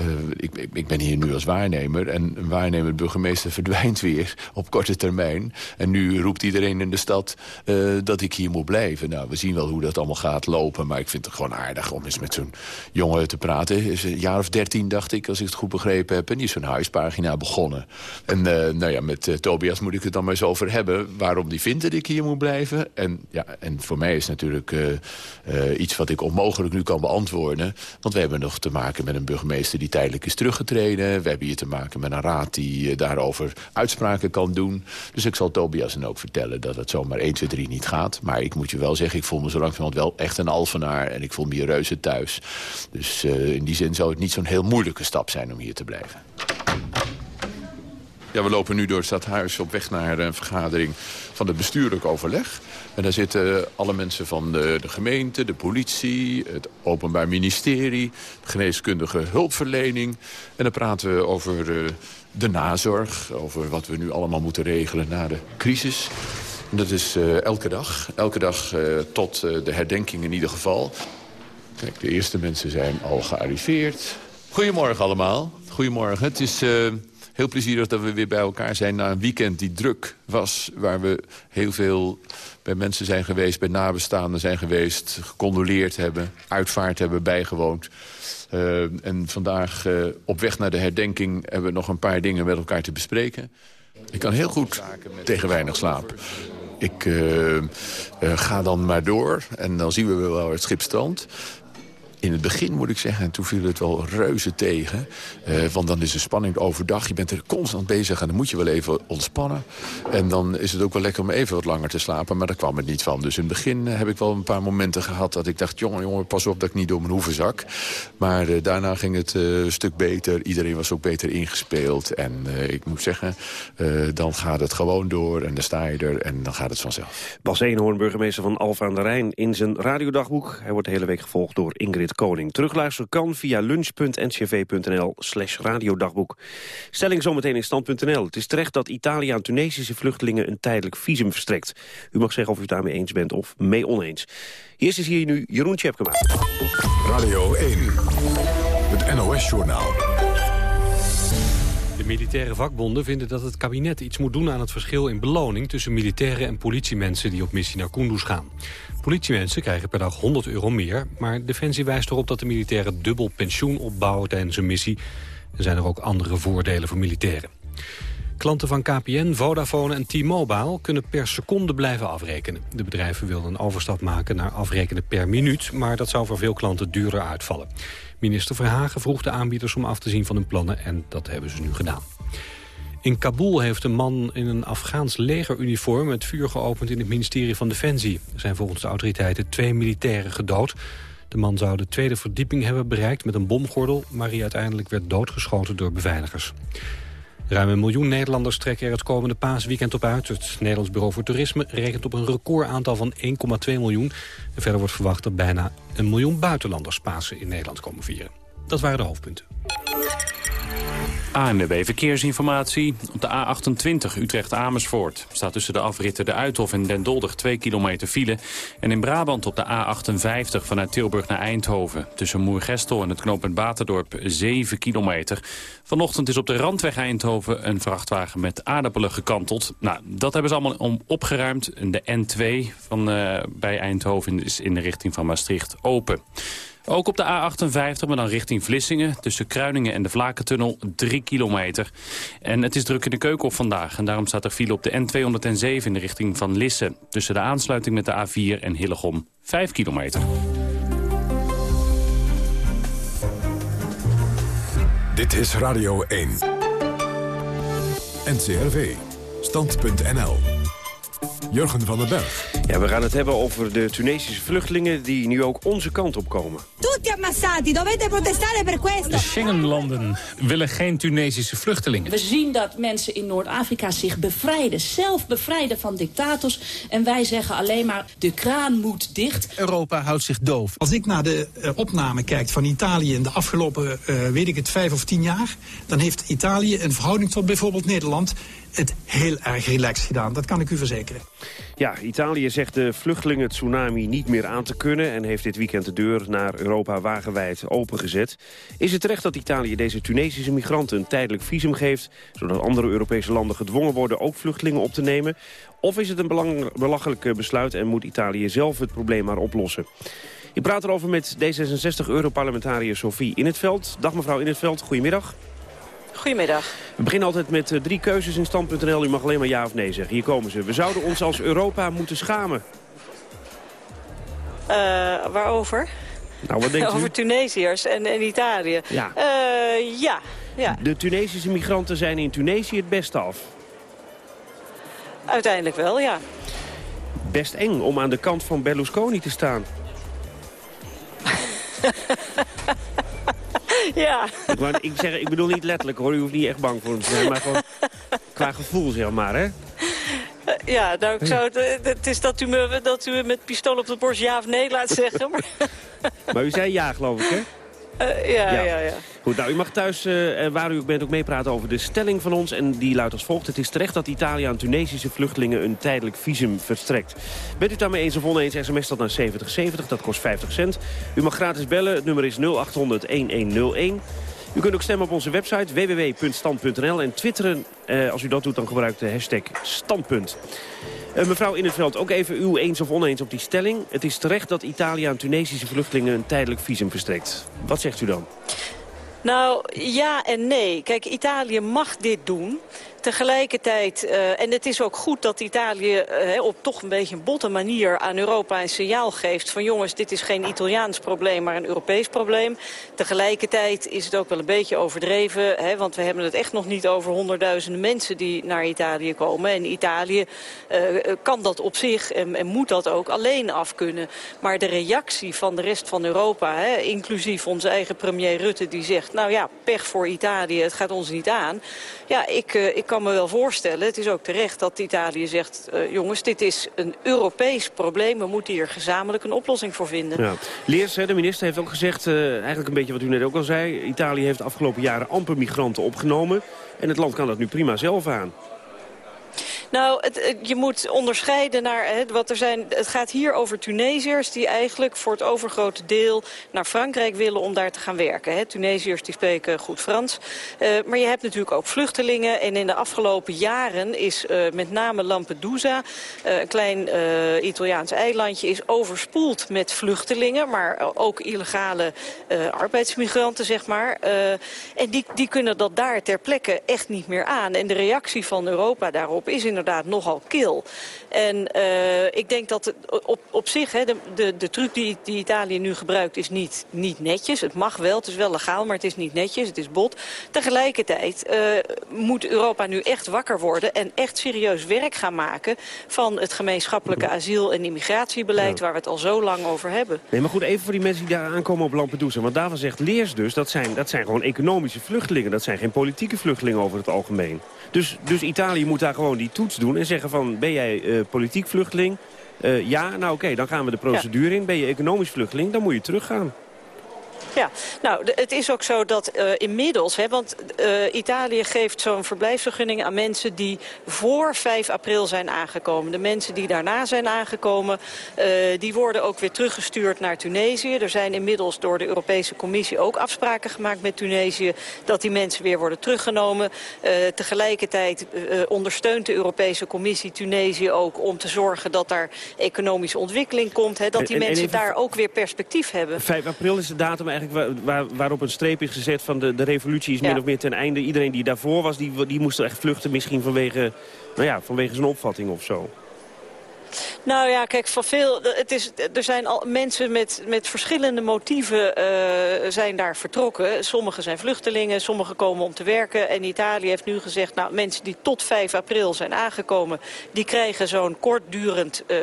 Uh, ik, ik, ben hier nu als waarnemer en een waarnemer burgemeester verdwijnt weer op korte termijn. En nu roept iedereen in de stad uh, dat ik hier moet blijven. Nou, we zien wel hoe dat allemaal gaat lopen, maar ik vind het gewoon aardig om eens met zo'n jongen te praten. Is een jaar of dertien, dacht ik, als ik het goed begrepen heb. En die is zo'n huispagina begonnen. En uh, nou ja, met Tobias moet ik het dan maar eens over hebben waarom die vindt dat ik hier moet blijven. En, ja, en voor mij is natuurlijk iets wat ik onmogelijk nu kan beantwoorden. Want we hebben nog te maken met een burgemeester die tijdelijk is teruggetreden. We hebben hier te maken met een raad die uh, daarover uitspraken kan doen. Dus ik zal Tobias dan ook vertellen dat het zomaar 1, 2, 3 niet gaat. Maar ik moet je wel zeggen, ik voel me zo langzamerhand wel echt een alfenaar. En ik voel me hier reuze thuis. Dus uh, in die zin zou het niet zo'n heel moeilijke stap zijn om hier te blijven. Ja, we lopen nu door het stadhuis op weg naar een vergadering van het bestuurlijk overleg. En daar zitten alle mensen van de, de, gemeente, de politie, het openbaar ministerie... geneeskundige hulpverlening. En dan praten we over uh, de nazorg, over wat we nu allemaal moeten regelen na de crisis. En dat is uh, elke dag, elke dag uh, tot de herdenking in ieder geval. Kijk, de eerste mensen zijn al gearriveerd. Goedemorgen allemaal. Goedemorgen. Het is heel plezierig dat we weer bij elkaar zijn na een weekend die druk was. Waar we heel veel bij mensen zijn geweest, bij nabestaanden zijn geweest... gecondoleerd hebben, uitvaart hebben bijgewoond. Uh, en vandaag uh, op weg naar de herdenking hebben we nog een paar dingen met elkaar te bespreken. Ik kan heel goed tegen weinig slaap. Ik uh, ga dan maar door en dan zien we wel het schip strandt in het begin moet ik zeggen, en toen viel het wel reuze tegen. Uh, want dan is de spanning overdag. Je bent er constant bezig en dan moet je wel even ontspannen. En dan is het ook wel lekker om even wat langer te slapen. Maar daar kwam het niet van. Dus in het begin heb ik wel een paar momenten gehad dat ik dacht... jongen, jongen, pas op dat ik niet door mijn hoeven zak. Maar uh, daarna ging het een stuk beter. Iedereen was ook beter ingespeeld. En ik moet zeggen, dan gaat het gewoon door. En dan sta je er en dan gaat het vanzelf. Bas Eenhoorn, burgemeester van Alfa aan de Rijn... in zijn radiodagboek. Hij wordt de hele week gevolgd door Ingrid Koning. Terugluisteren kan via lunch.ncv.nl slash radiodagboek. Stelling zometeen in stand.nl. Het is terecht dat Italië aan Tunesische vluchtelingen een tijdelijk visum verstrekt. U mag zeggen of u het daarmee eens bent of mee oneens. Eerst is hier nu Jeroen Tjepkema. Radio 1, het NOS-journaal. De militaire vakbonden vinden dat het kabinet iets moet doen aan het verschil in beloning tussen militairen en politiemensen die op missie naar Kunduz gaan. Politiemensen krijgen per dag 100 euro meer... maar Defensie wijst erop dat de militairen dubbel pensioen opbouwen tijdens een missie. Er zijn er ook andere voordelen voor militairen. Klanten van KPN, Vodafone en T-Mobile kunnen per seconde blijven afrekenen. De bedrijven wilden een overstap maken naar afrekenen per minuut... maar dat zou voor veel klanten duurder uitvallen. Minister Verhagen vroeg de aanbieders om af te zien van hun plannen... en dat hebben ze nu gedaan. In Kabul heeft een man in een Afghaans legeruniform het vuur geopend in het ministerie van Defensie. Er zijn volgens de autoriteiten twee militairen gedood. De man zou de tweede verdieping hebben bereikt met een bomgordel, maar hij uiteindelijk werd doodgeschoten door beveiligers. Ruim een miljoen Nederlanders trekken er het komende paasweekend op uit. Het Nederlands Bureau voor Toerisme rekent op een recordaantal van 1,2 miljoen. En verder wordt verwacht dat bijna een miljoen buitenlanders Pasen in Nederland komen vieren. Dat waren de hoofdpunten. ANWB Verkeersinformatie. Op de A28 Utrecht-Amersfoort staat tussen de afritten de Uithof en Den Dolder 2 kilometer file. En in Brabant op de A58 vanuit Tilburg naar Eindhoven. Tussen Moergestel en het knooppunt Baterdorp 7 kilometer. Vanochtend is op de randweg Eindhoven een vrachtwagen met aardappelen gekanteld. Nou, dat hebben ze allemaal om opgeruimd. De N2 van, uh, bij Eindhoven is in de richting van Maastricht open. Ook op de A58, maar dan richting Vlissingen. Tussen Kruiningen en de Vlakentunnel 3 kilometer. En het is druk in de keuken op vandaag. En daarom staat er file op de N207 in de richting van Lisse. Tussen de aansluiting met de A4 en Hillegom 5 kilometer. Dit is Radio 1. NCRV. Stand.nl. Jurgen van den Berg. Ja, we gaan het hebben over de Tunesische vluchtelingen die nu ook onze kant op komen. Tutti ammassati, dovete protestare per questo. De Schengenlanden willen geen Tunesische vluchtelingen. We zien dat mensen in Noord-Afrika zich bevrijden, zelf bevrijden van dictators. En wij zeggen alleen maar, de kraan moet dicht. Europa houdt zich doof. Als ik naar de uh, opname kijk van Italië in de afgelopen, uh, weet ik het, vijf of tien jaar... dan heeft Italië een verhouding tot bijvoorbeeld Nederland het heel erg relaxed gedaan. Dat kan ik u verzekeren. Ja, Italië zegt de vluchtelingen-tsunami niet meer aan te kunnen... en heeft dit weekend de deur naar Europa wagenwijd opengezet. Is het terecht dat Italië deze Tunesische migranten een tijdelijk visum geeft... zodat andere Europese landen gedwongen worden ook vluchtelingen op te nemen? Of is het een belachelijk besluit en moet Italië zelf het probleem maar oplossen? Ik praat erover met D66-Europarlementariër Sophie In het Veld. Dag mevrouw In het Veld, goedemiddag. Goedemiddag. We beginnen altijd met uh, drie keuzes in stand.nl. U mag alleen maar ja of nee zeggen. Hier komen ze. We zouden ons als Europa moeten schamen. Uh, waarover? Nou, wat denkt u? Over Tunesiërs en, en Italië. Ja. Uh, ja. ja. De Tunesische migranten zijn in Tunesië het beste af. Uiteindelijk wel, ja. Best eng om aan de kant van Berlusconi te staan. ja. Ik, wou, ik, zeg, ik bedoel niet letterlijk hoor, u hoeft niet echt bang voor hem te zijn, maar gewoon qua gevoel zeg maar, hè? Ja, nou, ik zou het, eh, het is dat u, me, dat u me met pistool op de borst ja of nee laat zeggen. Maar, maar u zei ja, geloof ik, hè? Uh, ja, ja, ja, ja. Goed, nou, u mag thuis, uh, waar u ook bent, ook meepraten over de stelling van ons. En die luidt als volgt. Het is terecht dat Italië aan Tunesische vluchtelingen een tijdelijk visum verstrekt. Bent u het daarmee eens of oneens, sms dat naar 7070, dat kost 50 cent. U mag gratis bellen, het nummer is 0800-1101. U kunt ook stemmen op onze website www.stand.nl en twitteren. Uh, als u dat doet, dan gebruikt de hashtag standpunt. Uh, mevrouw In het Veld, ook even uw eens of oneens op die stelling. Het is terecht dat Italië aan Tunesische vluchtelingen een tijdelijk visum verstrekt. Wat zegt u dan? Nou, ja en nee. Kijk, Italië mag dit doen. Tegelijkertijd, uh, en het is ook goed dat Italië uh, op toch een beetje een botte manier aan Europa een signaal geeft van jongens, dit is geen Italiaans probleem, maar een Europees probleem. Tegelijkertijd is het ook wel een beetje overdreven, hè, want we hebben het echt nog niet over honderdduizenden mensen die naar Italië komen. En Italië uh, kan dat op zich en, moet dat ook alleen afkunnen. Maar de reactie van de rest van Europa, hè, inclusief onze eigen premier Rutte die zegt, nou ja, pech voor Italië, het gaat ons niet aan. Ja, ik, ik kan kan me wel voorstellen, het is ook terecht dat Italië zegt... Uh, jongens, dit is een Europees probleem, we moeten hier gezamenlijk een oplossing voor vinden. Ja. Leers, de minister, heeft ook gezegd, uh, eigenlijk een beetje wat u net ook al zei... Italië heeft de afgelopen jaren amper migranten opgenomen... en het land kan dat nu prima zelf aan. Nou, je moet onderscheiden naar hè, wat er zijn. Het gaat hier over Tunesiërs die eigenlijk voor het overgrote deel naar Frankrijk willen om daar te gaan werken. Hè. Tunesiërs die spreken goed Frans. Uh, maar je hebt natuurlijk ook vluchtelingen. En in de afgelopen jaren is uh, met name Lampedusa, uh, een klein Italiaans eilandje, is overspoeld met vluchtelingen. Maar ook illegale arbeidsmigranten, zeg maar. en die, die kunnen dat daar ter plekke echt niet meer aan. En de reactie van Europa daarop is inderdaad inderdaad nogal kil. En uh, ik denk dat op, op zich, hè, de, de, de truc die, die Italië nu gebruikt is niet, niet netjes. Het mag wel, het is wel legaal, maar het is niet netjes, het is bot. Tegelijkertijd uh, moet Europa nu echt wakker worden en echt serieus werk gaan maken van het gemeenschappelijke asiel- en immigratiebeleid ja. waar we het al zo lang over hebben. Nee, maar goed, even voor die mensen die daar aankomen op Lampedusa. Want daarvan zegt Leers dus, dat zijn, dat zijn gewoon economische vluchtelingen. Dat zijn geen politieke vluchtelingen over het algemeen. Dus, dus Italië moet daar gewoon die toets doen en zeggen van... ben jij uh, politiek vluchteling? Uh, ja, nou oké, okay, dan gaan we de procedure ja. in. Ben je economisch vluchteling, dan moet je teruggaan. Ja, nou, het is ook zo dat uh, inmiddels, hè, want uh, Italië geeft zo'n verblijfsvergunning aan mensen die voor 5 april zijn aangekomen. De mensen die daarna zijn aangekomen, uh, die worden ook weer teruggestuurd naar Tunesië. Er zijn inmiddels door de Europese Commissie ook afspraken gemaakt met Tunesië dat die mensen weer worden teruggenomen. tegelijkertijd ondersteunt de Europese Commissie Tunesië ook om te zorgen dat daar economische ontwikkeling komt. Hè, dat die en, en, mensen daar ook weer perspectief hebben. 5 april is de datum eigenlijk waar, waar, waarop een streep is gezet van de, de revolutie is ja. min of meer ten einde. Iedereen die daarvoor was, die, die moest echt vluchten misschien vanwege, nou ja, vanwege zijn opvatting of zo. Nou ja, kijk, van veel, het is, er zijn al mensen met, met verschillende motieven uh, zijn daar vertrokken. Sommigen zijn vluchtelingen, sommigen komen om te werken. En Italië heeft nu gezegd, nou, mensen die tot 5 april zijn aangekomen... die krijgen zo'n kortdurend uh,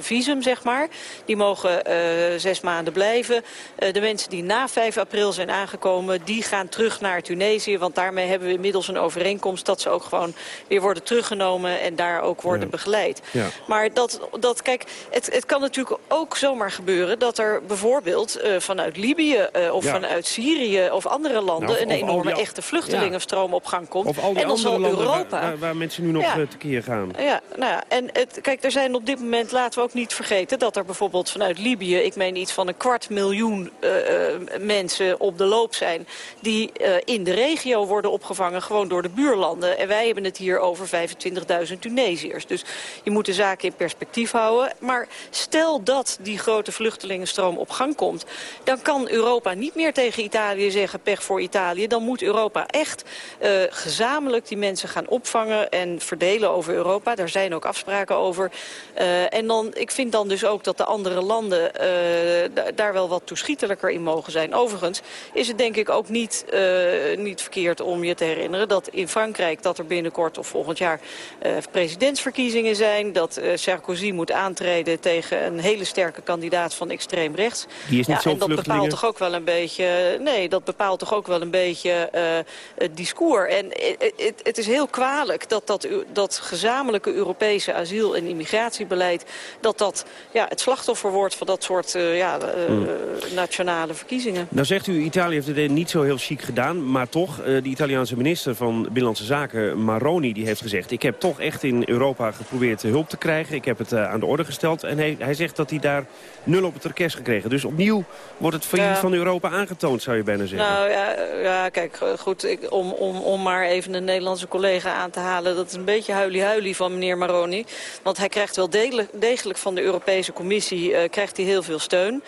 visum, zeg maar. Die mogen uh, zes maanden blijven. de mensen die na 5 april zijn aangekomen, die gaan terug naar Tunesië. Want daarmee hebben we inmiddels een overeenkomst... dat ze ook gewoon weer worden teruggenomen en daar ook worden ja. begeleid. Ja. Maar dat, dat dat, kijk, het, het kan natuurlijk ook zomaar gebeuren... dat er bijvoorbeeld uh, vanuit Libië uh, of Ja. vanuit Syrië of andere landen... Nou, of- een enorme die- echte vluchtelingenstroom op gang komt. Of al die en dan zal landen waar- Europa... waar, waar mensen nu nog Ja. eh, tekeer gaan. Ja, nou ja, en het, kijk, er zijn op dit moment, laten we ook niet vergeten... dat er bijvoorbeeld vanuit Libië, ik meen iets van een kwart miljoen eh, eh, mensen op de loop zijn... die eh, in de regio worden opgevangen, gewoon door de buurlanden. En wij hebben het hier over 25.000 Tunesiërs. Dus je moet de zaken in perspectief houden. Maar stel dat die grote vluchtelingenstroom op gang komt... dan kan Europa niet meer tegen Italië zeggen pech voor Italië. Dan moet Europa echt eh, gezamenlijk die mensen gaan opvangen en verdelen over Europa. Daar zijn ook afspraken over. Eh, en dan, ik vind dan dus ook dat de andere landen eh, da- daar wel wat toeschietelijker in mogen zijn. Overigens is het denk ik ook niet, niet verkeerd om je te herinneren... dat in Frankrijk dat er binnenkort of volgend jaar presidentsverkiezingen zijn... dat eh, Sarkozy moet aantreden tegen een hele sterke kandidaat van extreem rechts. Die is niet ja, zo'n en dat bepaalt toch ook wel een beetje... Nee, dat bepaalt toch ook wel een beetje eh, het discours. En het, het, het is heel kwalijk dat dat, dat gezamenlijke Europese asiel- en immigratiebeleid... dat dat ja, het slachtoffer wordt van dat soort eh, ja, eh, Hmm. nationale verkiezingen. Nou zegt u, Italië heeft het niet zo heel chic gedaan. Maar toch, eh, de Italiaanse minister van Binnenlandse Zaken, Maroni, die heeft gezegd... ik heb toch echt in Europa geprobeerd eh, hulp te krijgen. Ik heb het eh, aan de orde gesteld. En hij, hij zegt dat hij daar nul op het orkest gekregen. Dus opnieuw wordt het failliet Ja. van Europa aangetoond, zou je bijna zeggen. Nou ja, ja kijk, eh, goed, ik, om, om, om maar even een Nederlandse collega aan te halen... dat is een beetje huilie-huilie van meneer Maroni. Want hij krijgt wel degelijk, degelijk van de Europese Commissie eh, krijgt hij heel veel steun.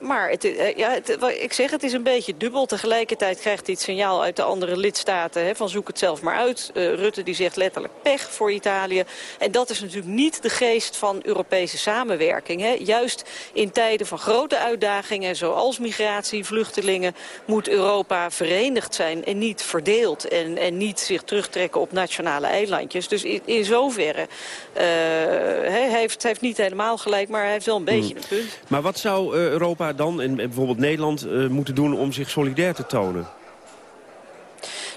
Maar het, ja, het, ik zeg, het is een beetje dubbel. Tegelijkertijd krijgt hij het signaal uit de andere lidstaten... Hè, van zoek het zelf maar uit. Rutte die zegt letterlijk pech voor Italië. En dat is natuurlijk niet de geest van Europese samenwerking. Hè. Juist in tijden van grote uitdagingen zoals migratie, vluchtelingen... moet Europa verenigd zijn en niet verdeeld. En, en niet zich terugtrekken op nationale eilandjes. Dus in, in zoverre, eh, hij, heeft, hij heeft niet helemaal gelijk... maar hij heeft wel een beetje een punt. Maar wat zou eh, Europa dan, en bijvoorbeeld Nederland, eh, moeten doen om zich solidair te tonen?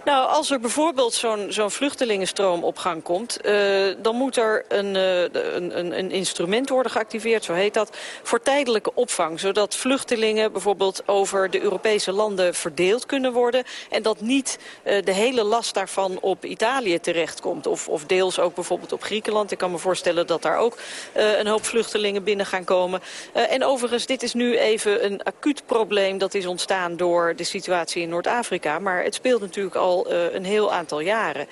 Nou, als er bijvoorbeeld zo'n vluchtelingenstroom op gang komt... eh, dan moet er een, eh, een, een, een instrument worden geactiveerd, zo heet dat... voor tijdelijke opvang, zodat vluchtelingen bijvoorbeeld over de Europese landen verdeeld kunnen worden... en dat niet eh, de hele last daarvan op Italië terechtkomt. Of, of deels ook bijvoorbeeld op Griekenland. Ik kan me voorstellen dat daar ook een hoop vluchtelingen binnen gaan komen. En overigens, dit is nu even een acuut probleem... dat is ontstaan door de situatie in Noord-Afrika. Maar het speelt natuurlijk al eh, een heel aantal jaren.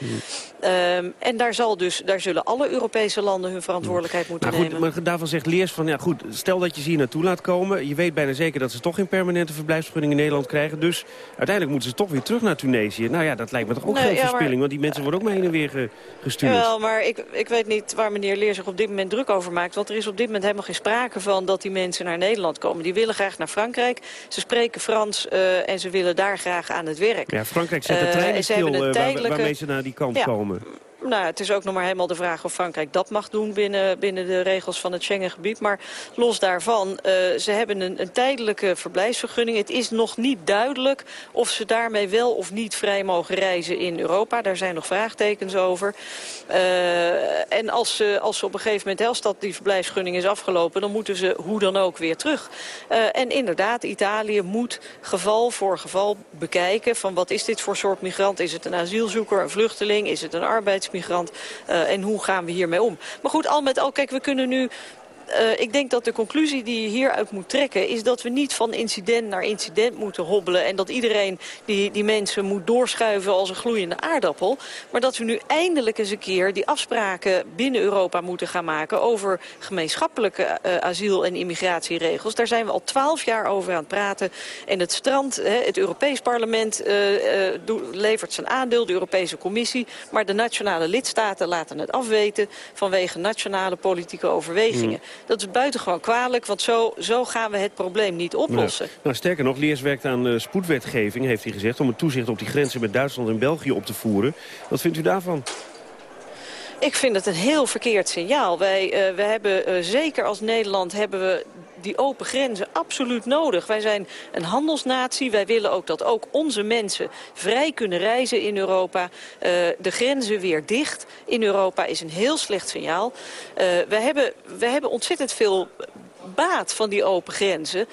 Ehm, en daar, zal dus, daar zullen alle Europese landen hun verantwoordelijkheid moeten Maar goed, nemen. maar daarvan zegt Leers van, ja goed, stel dat je ze hier naartoe laat komen. Je weet bijna zeker dat ze toch geen permanente verblijfsvergunning in Nederland krijgen. Dus uiteindelijk moeten ze toch weer terug naar Tunesië. Nou ja, dat lijkt me toch ook Nee, geen ja, maar- verspilling. Want die mensen worden ook maar heen en weer ge- gestuurd. Jawel, maar ik, ik weet niet waar meneer Leer zich op dit moment druk over maakt. Want er is op dit moment helemaal geen sprake van dat die mensen naar Nederland komen. Die willen graag naar Frankrijk. Ze spreken Frans eh, en ze willen daar graag aan het werk. Ja, Frankrijk zet de Eh, treinen ze stil hebben een eh, waar- tijdelijke- waarmee ze naar die kant Ja. komen. Nou, het is ook nog maar helemaal de vraag of Frankrijk dat mag doen binnen, binnen de regels van het Schengengebied. Maar los daarvan, eh, ze hebben een, een tijdelijke verblijfsvergunning. Het is nog niet duidelijk of ze daarmee wel of niet vrij mogen reizen in Europa. Daar zijn nog vraagtekens over. Eh, en als ze, als ze op een gegeven moment, als dat die verblijfsvergunning is afgelopen, dan moeten ze hoe dan ook weer terug. Eh, en inderdaad, Italië moet geval voor geval bekijken van wat is dit voor soort migrant? Is het een asielzoeker, een vluchteling? Is het een arbeidsmigrant? Eh, en hoe gaan we hiermee om? Maar goed, al met al, kijk, we kunnen nu eh, ik denk dat de conclusie die je hieruit moet trekken... is dat we niet van incident naar incident moeten hobbelen... en dat iedereen die, die mensen moet doorschuiven als een gloeiende aardappel. Maar dat we nu eindelijk eens een keer die afspraken binnen Europa moeten gaan maken... over gemeenschappelijke eh, asiel- en immigratieregels. Daar zijn we al twaalf jaar over aan het praten. En het strand, hè, het Europees Parlement doe- levert zijn aandeel, de Europese Commissie. Maar de nationale lidstaten laten het afweten vanwege nationale politieke overwegingen. Dat is buitengewoon kwalijk, want zo, zo gaan we het probleem niet oplossen. Nou, sterker nog, Leers werkt aan eh, spoedwetgeving, heeft hij gezegd... om het toezicht op die grenzen met Duitsland en België op te voeren. Wat vindt u daarvan? Ik vind het een heel verkeerd signaal. Wij, uh, we hebben, uh, zeker als Nederland, hebben we die open grenzen absoluut nodig. Wij zijn een handelsnatie. Wij willen ook dat ook onze mensen vrij kunnen reizen in Europa. Uh, de grenzen weer dicht in Europa is een heel slecht signaal. Uh, we, hebben, we hebben ontzettend veel baat van die open grenzen. Uh,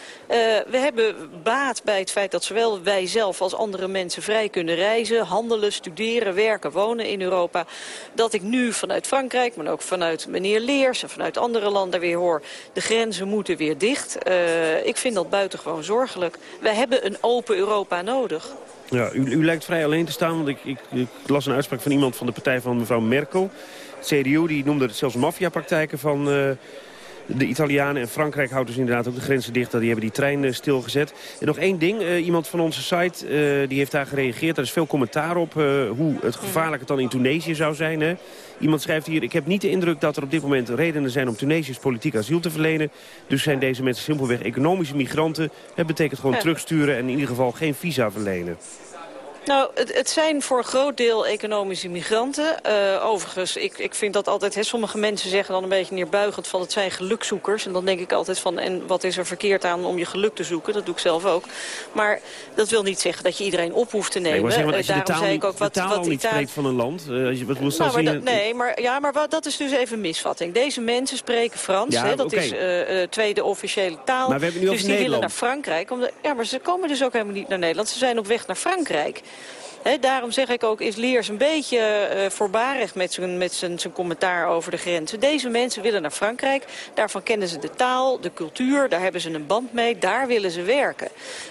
we hebben baat bij het feit dat zowel wij zelf als andere mensen vrij kunnen reizen... handelen, studeren, werken, wonen in Europa. Dat ik nu vanuit Frankrijk, maar ook vanuit meneer Leers... en vanuit andere landen weer hoor... de grenzen moeten weer dicht. Uh, ik vind dat buitengewoon zorgelijk. Wij hebben een open Europa nodig. Ja, u, u lijkt vrij alleen te staan, want ik, ik, las een uitspraak van iemand van de partij van mevrouw Merkel... CDU, die noemde het zelfs maffiapraktijken van... Uh, de Italianen en Frankrijk houdt dus inderdaad ook de grenzen dicht. Die hebben die trein uh, stilgezet. En nog één ding. Uh, iemand van onze site uh, die heeft daar gereageerd. Er is veel commentaar op hoe het gevaarlijk het dan in Tunesië zou zijn. Hè? Iemand schrijft hier... Ik heb niet de indruk dat er op dit moment redenen zijn om Tunesiërs politiek asiel te verlenen. Dus zijn deze mensen simpelweg economische migranten. Het betekent gewoon terugsturen en in ieder geval geen visa verlenen. Nou, het, het, zijn voor een groot deel economische migranten. Uh, overigens, ik, ik vind dat altijd... He, sommige mensen zeggen dan een beetje neerbuigend van... het zijn gelukzoekers. En dan denk ik altijd van... en wat is er verkeerd aan om je geluk te zoeken? Dat doe ik zelf ook. Maar dat wil niet zeggen dat je iedereen op hoeft te nemen. Nee, als je de taal, niet, ook wat, de taal wat niet spreekt van een land... Uh, als je, wat moet nou, maar dat, nee, maar, ja, maar wat, dat is dus even een misvatting. Deze mensen spreken Frans. Ja, dat okay. is uh, tweede officiële taal. Maar we hebben nu dus die Nederland. willen naar Frankrijk. Ja, maar ze komen dus ook helemaal niet naar Nederland. Ze zijn op weg naar Frankrijk. He, daarom zeg ik ook, is Leers een beetje uh, voorbarig met zijn met zijn commentaar over de grenzen. Deze mensen willen naar Frankrijk. Daarvan kennen ze de taal, de cultuur. Daar hebben ze een band mee. Daar willen ze werken.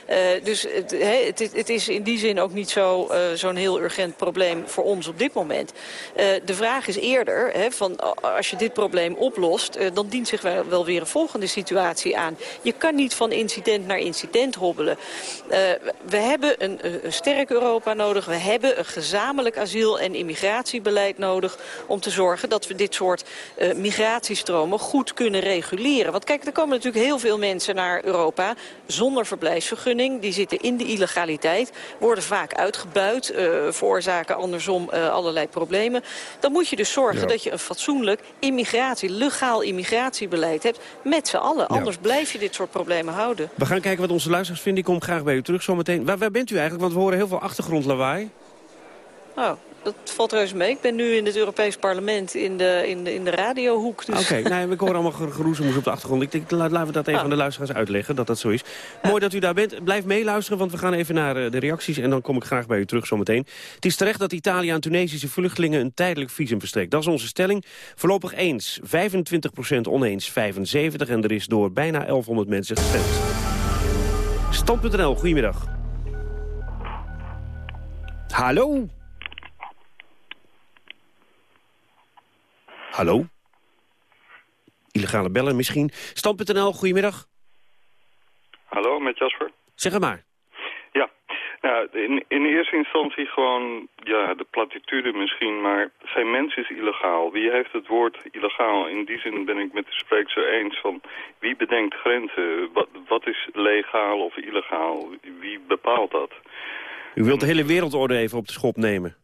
Uh, dus het, he, het, het, is in die zin ook niet zo'n uh, zo heel urgent probleem voor ons op dit moment. de vraag is eerder, he, van, als je dit probleem oplost... dan dient zich wel, wel weer een volgende situatie aan. Je kan niet van incident naar incident hobbelen. we hebben een, een sterk Europa nodig we hebben een gezamenlijk asiel- en immigratiebeleid nodig... om te zorgen dat we dit soort uh, migratiestromen goed kunnen reguleren. Want kijk, er komen natuurlijk heel veel mensen naar Europa... zonder verblijfsvergunning. Die zitten in de illegaliteit, worden vaak uitgebuit... Uh, veroorzaken andersom uh, allerlei problemen. Dan moet je dus zorgen ja. dat je een fatsoenlijk immigratie... legaal immigratiebeleid hebt met z'n allen. Ja. Anders blijf je dit soort problemen houden. We gaan kijken wat onze luisteraars vinden. Ik kom graag bij u terug zometeen. Waar, waar bent u eigenlijk? Want we horen heel veel achtergrondlawaai. Oh, dat valt reuze mee. Ik ben nu in het Europees Parlement in de, in de, in de radiohoek. Dus. Oké, okay, nou, ik hoor allemaal geroezemoes op de achtergrond. Ik denk, laten we dat even ah. aan de luisteraars uitleggen, dat dat zo is. Ja. Mooi dat u daar bent. Blijf meeluisteren, want we gaan even naar de reacties... en dan kom ik graag bij u terug zometeen. Het is terecht dat Italië aan Tunesische vluchtelingen... een tijdelijk visum verstrekt. Dat is onze stelling. Voorlopig eens, 25% oneens, 75... en er is door bijna 1100 mensen gestemd. Stand.nl, goedemiddag. Hallo? Hallo? Illegale bellen misschien. Stand.nl, goedemiddag. Hallo, met Jasper. Zeg het maar. Ja, nou, in, in eerste instantie gewoon, ja, de platitude misschien, maar geen mens is illegaal. Wie heeft het woord illegaal? In die zin ben ik met de spreekster eens van, wie bedenkt grenzen? Wat, wat is legaal of illegaal? Wie bepaalt dat? U wilt de hele wereldorde even op de schop nemen?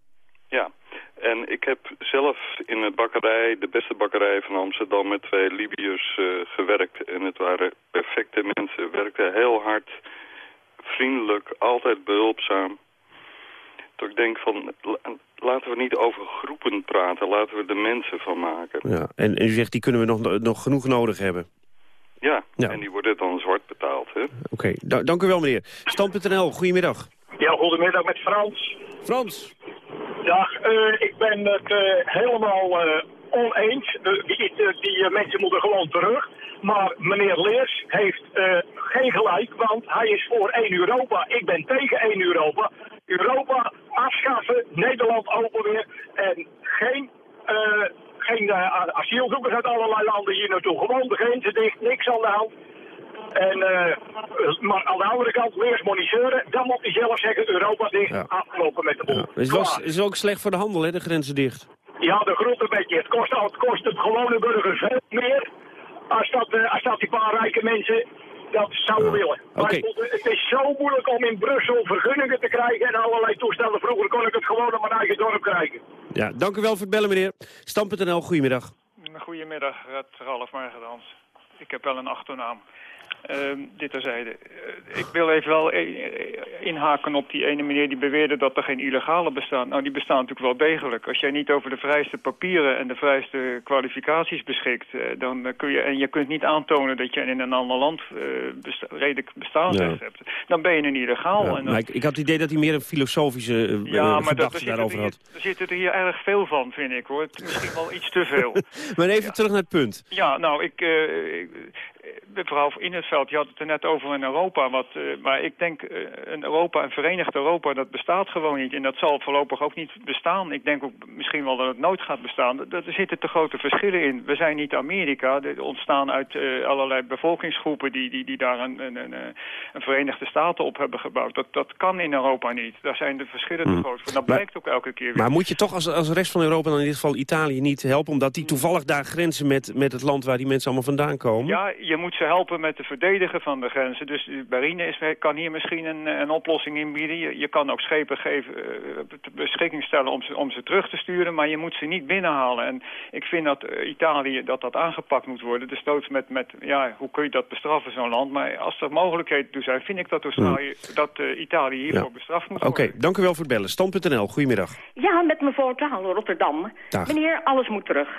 Ja, en ik heb zelf in een bakkerij, de beste bakkerij van Amsterdam... met twee Libiërs uh, gewerkt. En het waren perfecte mensen. Werkten heel hard, vriendelijk, altijd behulpzaam. Dat ik denk van, laten we niet over groepen praten. Laten we de mensen van maken. Ja, en, en u zegt, die kunnen we nog, nog genoeg nodig hebben. Ja, ja. en die worden dan zwart betaald. Oké, okay. dank u wel meneer. Stand.nl, goedemiddag. Ja, goedemiddag met Frans. Frans. Dag, uh, ik ben het uh, helemaal uh, oneens. Die die mensen moeten gewoon terug. Maar meneer Leers heeft geen gelijk, want hij is voor één Europa. Ik ben tegen één Europa. Europa afschaffen, Nederland open weer. En geen, geen asielzoekers uit allerlei landen hier naartoe. Gewoon de grenzen dicht, niks aan de hand. En, uh, maar aan de andere kant, weer monitoren. Dan moet hij zelf zeggen, Europa dicht, ja. afgelopen met de boel. Ja. Is, was, is ook slecht voor de handel, hè, de grenzen dicht? Ja, de grote beetje. Het kost, het kost het gewone burgers veel meer. Als dat, uh, als dat die paar rijke mensen dat zou willen. Maar het is zo moeilijk om in Brussel vergunningen te krijgen en allerlei toestellen. Vroeger kon ik het gewoon op mijn eigen dorp krijgen. Ja, dank u wel voor het bellen, meneer. Stam.nl, goedemiddag. Goedemiddag, het Ralf Margedans. Ik heb wel een achternaam. Ehm, dit terzijde. Eh, ik wil even wel inhaken op die ene meneer die beweerde dat er geen illegale bestaan. Nou, die bestaan natuurlijk wel degelijk. Als jij niet over de vrijste papieren en de vrijste kwalificaties beschikt, eh, dan kun je, en je kunt niet aantonen dat je in een ander land eh, besta redelijk bestaansrecht Ja. hebt, dan ben je een illegaal. Ja, en ik, ik had het idee dat hij meer een filosofische uh, ja, maar dat, er, daarover er, had. er zitten er hier erg veel van, vind ik hoor. Misschien wel iets te veel. Maar even terug naar het punt. Ja, nou, ik, ik- mevrouw in het veld, je had het er net over in Europa. Wat, eh, maar ik denk, eh, een Europa, een verenigd Europa, dat bestaat gewoon niet. En dat zal voorlopig ook niet bestaan. Ik denk ook misschien wel dat het nooit gaat bestaan. Dat- Er zitten te grote verschillen in. We zijn niet Amerika. Dit ontstaan uit eh, allerlei bevolkingsgroepen die, die, die daar een, een, een, een Verenigde Staten op hebben gebouwd. Dat, dat kan in Europa niet. Daar zijn de verschillen te Hmm. groot voor. Dat Maar- blijkt ook elke keer weer. Maar moet je toch als, als rest van Europa, dan in dit geval Italië, niet helpen... omdat die toevallig daar grenzen met, met het land waar die mensen allemaal vandaan komen? Ja, je moet ze helpen met het verdedigen van de grenzen. Dus de marine is, kan hier misschien een, een oplossing in bieden. Je, je kan ook schepen geven, eh, beschikking stellen om ze, om ze terug te sturen, maar je moet ze niet binnenhalen. En ik vind dat eh, Italië dat dat aangepakt moet worden. Dus doods met, met, ja, hoe kun je dat bestraffen, zo'n land? Maar als er mogelijkheden toe zijn, vind ik dat, Australië, dat eh, Italië hiervoor Ja. bestraft moet Oké, worden. dank u wel voor het bellen. Stand.nl, goedemiddag. Ja, met mevrouw Taal, Rotterdam. Dag. Meneer, alles moet terug.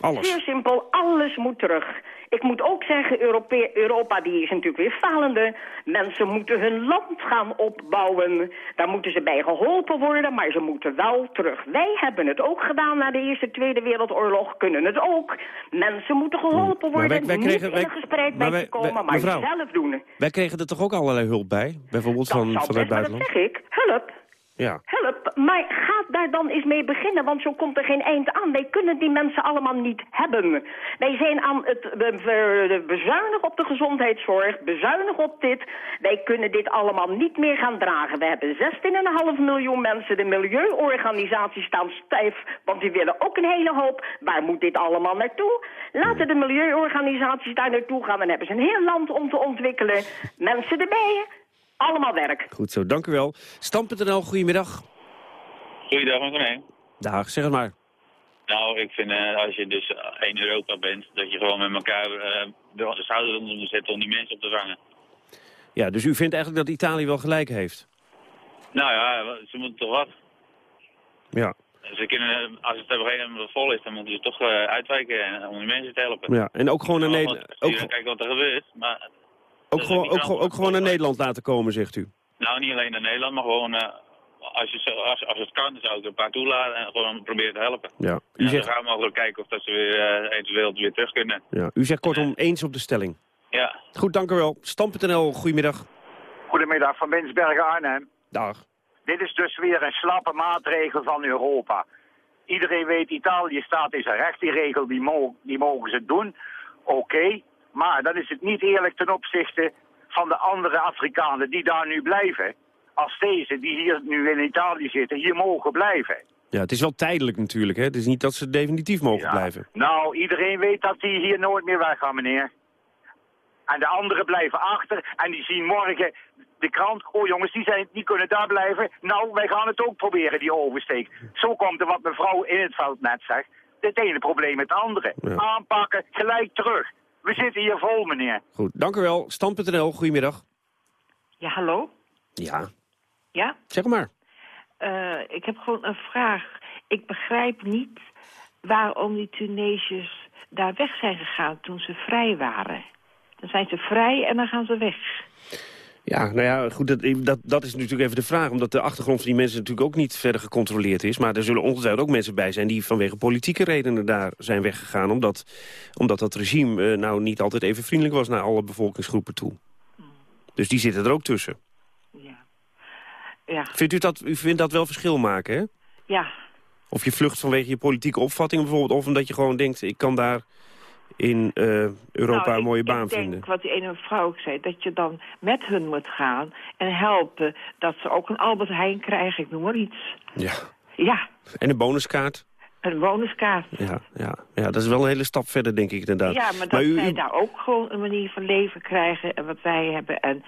Alles. Zeer simpel, alles moet terug. Ik moet ook zeggen, Europe- Europa die is natuurlijk weer falende. Mensen moeten hun land gaan opbouwen. Daar moeten ze bij geholpen worden, maar ze moeten wel terug. Wij hebben het ook gedaan na de Eerste Tweede Wereldoorlog, kunnen het ook. Mensen moeten geholpen Maar worden, wij- wij niet kregen- in een bij wij- te komen, wij- maar mevrouw. zelf doen. Wij kregen er toch ook allerlei hulp bij? Bijvoorbeeld Dat van, vanuit best, maar dat buitenland? zeg ik. Hulp. Ja. Help, maar ga daar dan eens mee beginnen, want zo komt er geen eind aan. Wij kunnen die mensen allemaal niet hebben. Wij zijn aan het be- be- bezuinigen op de gezondheidszorg, bezuinigen op dit. Wij kunnen dit allemaal niet meer gaan dragen. We hebben 16,5 miljoen mensen. De milieuorganisaties staan stijf, want die willen ook een hele hoop. Waar moet dit allemaal naartoe? Laten de milieuorganisaties daar naartoe gaan. Dan hebben ze een heel land om te ontwikkelen. Mensen erbij, allemaal werk. Goed zo, dank u wel. Stand.nl, goedemiddag. Goeiedag, meneer Konijn. Dag, zeg het maar. Nou, ik vind eh, als je dus eh, één Europa bent, dat je gewoon met elkaar eh, de schouders onder moet zetten om die mensen op te vangen. Ja, dus u vindt eigenlijk dat Italië wel gelijk heeft? Nou ja, ze moeten toch wat. Ja. Ze kunnen, als het op een gegeven moment vol is, dan moeten ze toch eh, uitwijken en- om die mensen te helpen. ja. En ook gewoon naar Nederland... Ook, kijken wat er gebeurt. Maar ook, is gewoon, ook, gewoon- ook gewoon naar Nederland laten komen, zegt u? nou, niet alleen naar Nederland, maar gewoon eh, als, je, zo- als, als het kan, zou ik er een paar toelaten en gewoon proberen te helpen. Ja. U En zegt, zo gaan we mogelijk kijken of dat ze weer eh, eventueel weer terug kunnen. ja. U zegt kortom eens op de stelling. Ja. Goed, dank u wel. Stand.nl, goedemiddag. Goedemiddag, van Winsbergen Arnhem. Dag. Dit is dus weer een slappe maatregel van Europa. Iedereen weet, Italië staat in zijn recht, die regel, die, mo die mogen ze doen. Oké, maar dan is het niet eerlijk ten opzichte van de andere Afrikanen die daar nu blijven. Als deze, die hier nu in Italië zitten, hier mogen blijven. Ja, het is wel tijdelijk natuurlijk, hè. Het is niet dat ze definitief mogen blijven. Nou, iedereen weet dat die hier nooit meer weggaan, meneer. En de anderen blijven achter en die zien morgen de krant. Oh jongens, die, zijn, die kunnen daar blijven. Nou, wij gaan het ook proberen, die oversteek. Zo komt er wat mevrouw in het veld net zegt. Het ene probleem met het andere. Aanpakken, gelijk terug. We zitten hier vol, meneer. Goed, dank u wel. Stand.nl, goedemiddag. Ja, hallo? Ja, Ja? zeg maar. Eh, ik heb gewoon een vraag. Ik begrijp niet waarom die Tunesiërs daar weg zijn gegaan toen ze vrij waren. Dan zijn ze vrij en dan gaan ze weg. Ja, nou ja, goed, dat, dat, dat is natuurlijk even de vraag. Omdat de achtergrond van die mensen natuurlijk ook niet verder gecontroleerd is. Maar er zullen ongetwijfeld ook mensen bij zijn die vanwege politieke redenen daar zijn weggegaan. Omdat, omdat dat regime eh, nou niet altijd even vriendelijk was naar alle bevolkingsgroepen toe. Dus die zitten er ook tussen. Ja, Vindt u dat, u vindt dat wel verschil maken, hè? ja. Of je vlucht vanwege je politieke opvatting bijvoorbeeld... of omdat je gewoon denkt, ik kan daar in eh, Europa Nou, een mooie ik, baan ik denk, vinden. wat die ene vrouw ook zei, dat je dan met hun moet gaan en helpen dat ze ook een Albert Heijn krijgen, ik noem maar iets. Ja. Ja, En een bonuskaart. Een bonuskaart. Ja, ja, ja, dat is wel een hele stap verder, denk ik inderdaad. Ja, maar dat u, zij u- daar ook gewoon een manier van leven krijgen... en wat wij hebben. En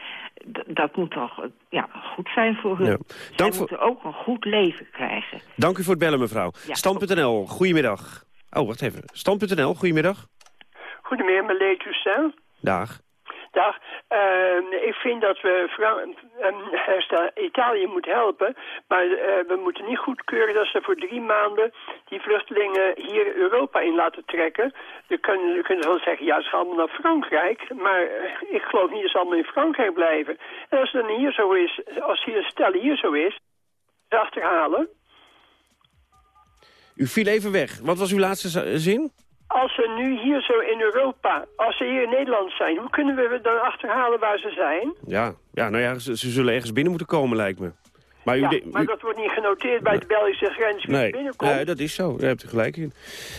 dat moet toch ja, goed zijn voor hun. Ja. Zij Dank voor- moeten ook een goed leven krijgen. Dank u voor het bellen, mevrouw. Ja. Stand.nl, goedemiddag. Oh, wacht even. Stand.nl, goedemiddag. Goedemiddag, meneer Toussaint. Dag. Dag. Eh, ik vind dat we Fran- ehm, herstel- Italië moeten helpen. Maar eh, we moeten niet goedkeuren dat ze voor drie maanden die vluchtelingen hier Europa in laten trekken. We kunnen, we kunnen wel zeggen, ja, ze gaan allemaal naar Frankrijk. Maar eh, ik geloof niet dat ze allemaal in Frankrijk blijven. En als het dan hier zo is, als hier stel hier zo is, ze achterhalen. U viel even weg. Wat was uw laatste zin? Als ze nu hier zo in Europa, als ze hier in Nederland zijn, hoe kunnen we dan achterhalen waar ze zijn? Ja, ja nou ja, ze, ze zullen ergens binnen moeten komen, lijkt me. Maar. Ja, de- maar u- dat wordt niet genoteerd bij de Belgische grens wie Nee, binnenkomt. nee, dat is zo. Daar hebt u gelijk in.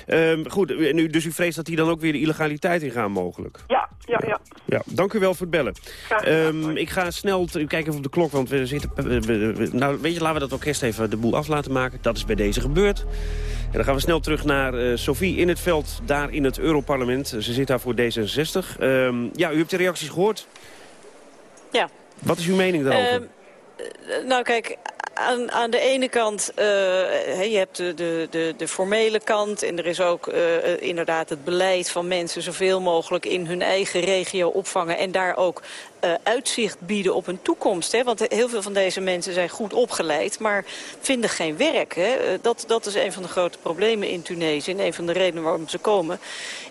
Ehm, goed, en u, dus u vreest dat die dan ook weer de illegaliteit ingaan mogelijk? Ja, ja, ja. Ja, dank u wel voor het bellen. Ehm, ik ga snel kijken even op de klok, want we zitten... we- we- we- nou, weet je, laten we dat orkest even de boel af laten maken. Dat is bij deze gebeurd. En dan gaan we snel terug naar eh, Sophie in het veld, daar in het Europarlement. Ze zit daar voor D66. Ehm, ja, u hebt de reacties gehoord. Ja. Wat is uw mening daarover? Ehm, eh, nou kijk, aan, aan de ene kant, eh, je hebt de, de, de, formele kant... en er is ook eh, eh, inderdaad het beleid van mensen zoveel mogelijk in hun eigen regio opvangen... en daar ook uitzicht bieden op een toekomst. Hè? Want heel veel van deze mensen zijn goed opgeleid, maar vinden geen werk. Hè? Dat, dat is een van de grote problemen in Tunesië en een van de redenen waarom ze komen.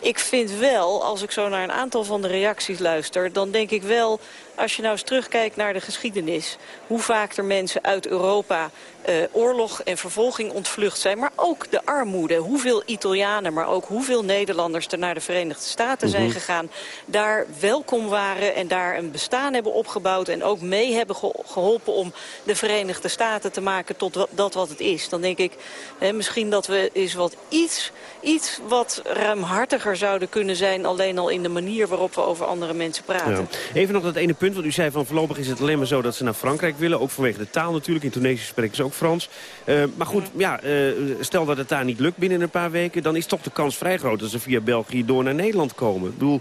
Ik vind wel, als ik zo naar een aantal van de reacties luister... dan denk ik wel, als je nou eens terugkijkt naar de geschiedenis... hoe vaak er mensen uit Europa eh, oorlog en vervolging ontvlucht zijn... maar ook de armoede. Hoeveel Italianen, maar ook hoeveel Nederlanders... er naar de Verenigde Staten zijn Mhm. gegaan... daar welkom waren en daar een bestaan hebben opgebouwd... en ook mee hebben ge- geholpen om de Verenigde Staten te maken... tot dat wat het is. Dan denk ik hè, misschien dat we eens wat iets, iets wat ruimhartiger zouden kunnen zijn... alleen al in de manier waarop we over andere mensen praten. Ja. Even nog dat ene punt, want u zei van voorlopig is het alleen maar zo dat ze naar Frankrijk willen. Ook vanwege de taal natuurlijk. In Tunesië spreken ze ook Frans. Eh, maar goed, ja, eh, stel dat het daar niet lukt binnen een paar weken... dan is toch de kans vrij groot dat ze via België door naar Nederland komen. Ik bedoel,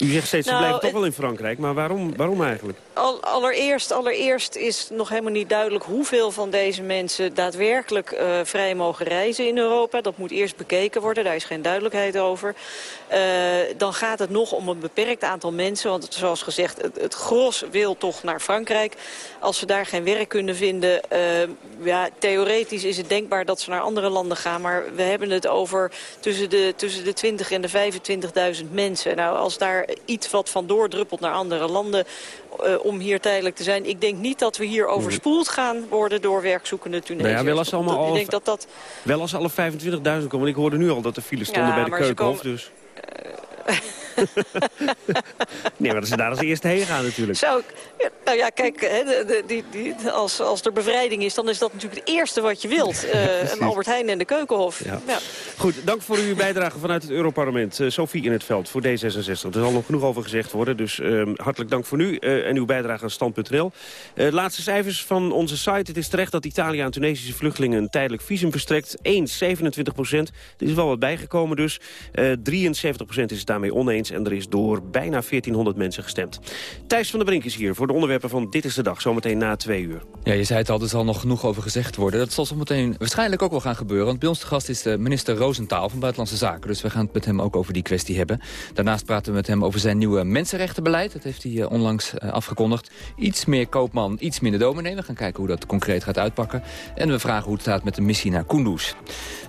u zegt steeds ze Nou, blijven toch wel in Frankrijk. Maar waarom, waarom eigenlijk? Al, allereerst, allereerst is nog helemaal niet duidelijk hoeveel van deze mensen daadwerkelijk eh, vrij mogen reizen in Europa. Dat moet eerst bekeken worden, daar is geen duidelijkheid over. Eh, dan gaat het nog om een beperkt aantal mensen. Want zoals gezegd, het, het gros wil toch naar Frankrijk. Als ze daar geen werk kunnen vinden, eh, ja, theoretisch is het denkbaar dat ze naar andere landen gaan. Maar we hebben het over tussen de, tussen de 20 en de 25.000 mensen. Nou, als daar iets wat van doordruppelt naar andere landen eh, om hier tijdelijk te zijn. Ik denk niet dat we hier overspoeld gaan worden door werkzoekende Tunesiërs. Nou ja, wel als allemaal Ik al- denk dat dat... Wel als alle 25.000 komen. Want ik hoorde nu al dat er files stonden Ja, bij de Keukenhof. komen- Dus... nee, maar dat ze daar als eerste heen gaan natuurlijk. Zou, nou ja, kijk, hè, de, de, die, die, als, als er bevrijding is, dan is dat natuurlijk het eerste wat je wilt. Eh, een Albert Heijn en de Keukenhof. Ja. Ja. Goed, dank voor uw bijdrage vanuit het Europarlement. Eh, Sophie in het veld voor D66. Er zal nog genoeg over gezegd worden, dus ehm, hartelijk dank voor nu eh, en uw bijdrage aan Stand.nl. Laatste cijfers van onze site. Het is terecht dat Italië aan Tunesische vluchtelingen een tijdelijk visum verstrekt. Eens 27 procent. Er is wel wat bijgekomen dus. Eh 73 procent is het daarmee oneens en er is door bijna 1400 mensen gestemd. Thijs van der Brink is hier voor de onderwerpen van Dit is de Dag, zometeen na twee uur. Ja, je zei het al, er zal nog genoeg over gezegd worden. Dat zal zometeen waarschijnlijk ook wel gaan gebeuren. Want bij ons te gast is de minister Roosentaal van Buitenlandse Zaken. Dus we gaan het met hem ook over die kwestie hebben. Daarnaast praten we met hem over zijn nieuwe mensenrechtenbeleid. Dat heeft hij eh, onlangs eh, afgekondigd. Iets meer koopman, iets minder dominee. We gaan kijken hoe dat concreet gaat uitpakken. En we vragen hoe het staat met de missie naar Kunduz.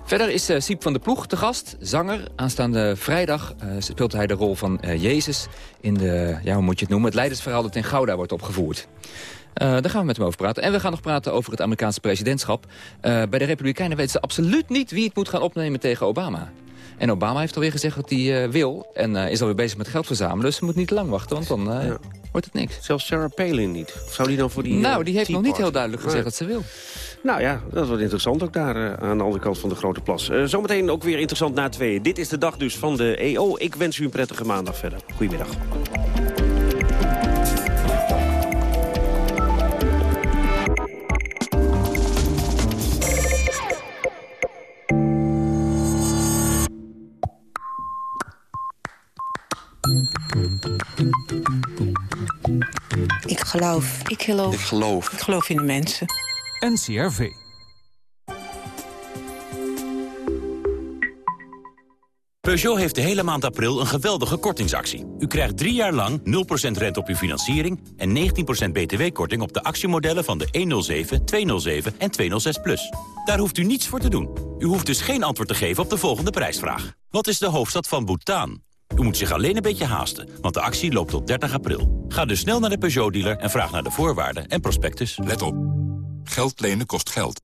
Verder is eh, Siep van der Ploeg te gast, zanger. Aanstaande vrijdag eh, speelt hij de rol van eh, Jezus in de, ja, hoe moet je het noemen, het leidersverhaal dat in Gouda wordt opgevoerd. Eh, daar gaan we met hem over praten. En we gaan nog praten over het Amerikaanse presidentschap. Eh, bij de Republikeinen weten ze absoluut niet wie het moet gaan opnemen tegen Obama. En Obama heeft alweer gezegd wat hij eh, wil. En eh, is alweer bezig met geld verzamelen. Dus ze moet niet lang wachten, want dan eh, wordt het niks. Zelfs Sarah Palin niet. Of zou die dan voor die... nou, die heeft nog niet heel duidelijk gezegd wat ze wil. Nou ja, dat wordt interessant ook daar aan de andere kant van de Grote Plas. Zometeen ook weer interessant na tweeën. Dit is de dag dus van de EO. Ik wens u een prettige maandag verder. Goedemiddag. Ik geloof. Ik geloof. Ik geloof. In de mensen. NCRV. Peugeot heeft de hele maand april een geweldige kortingsactie. U krijgt drie jaar lang 0% rente op uw financiering... en 19% btw-korting op de actiemodellen van de 107, 207 en 206+. Plus. Daar hoeft u niets voor te doen. U hoeft dus geen antwoord te geven op de volgende prijsvraag. Wat is de hoofdstad van Bhutan? U moet zich alleen een beetje haasten, want de actie loopt tot 30 april. Ga dus snel naar de Peugeot-dealer en vraag naar de voorwaarden en prospectus. Let op. Geld lenen kost geld.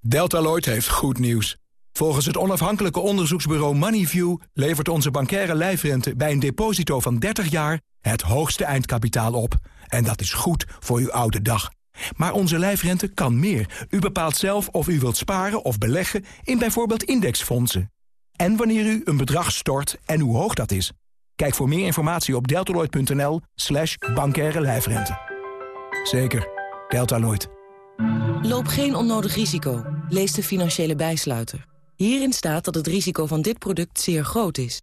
Deltaloid heeft goed nieuws. Volgens het onafhankelijke onderzoeksbureau Moneyview... levert onze bankaire lijfrente bij een deposito van 30 jaar... het hoogste eindkapitaal op. En dat is goed voor uw oude dag. Maar onze lijfrente kan meer. U bepaalt zelf of u wilt sparen of beleggen... in bijvoorbeeld indexfondsen. En wanneer u een bedrag stort en hoe hoog dat is. Kijk voor meer informatie op deltaloid.nl slash bankaire lijfrente. Zeker, Deltaloid. Loop geen onnodig risico. Lees de financiële bijsluiter. Hierin staat dat het risico van dit product zeer groot is.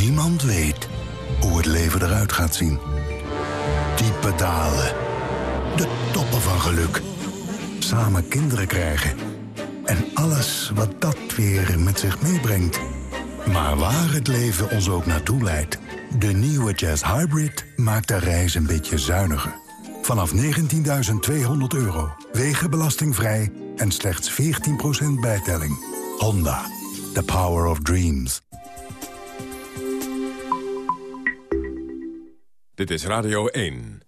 Niemand weet hoe het leven eruit gaat zien. Diepe dalen. De toppen van geluk. Samen kinderen krijgen. En alles wat dat weer met zich meebrengt. Maar waar het leven ons ook naartoe leidt. De nieuwe Jazz Hybrid maakt de reis een beetje zuiniger. Vanaf 19.200 euro. Wegenbelastingvrij en slechts 14% bijtelling. Honda. The power of dreams. Dit is Radio 1.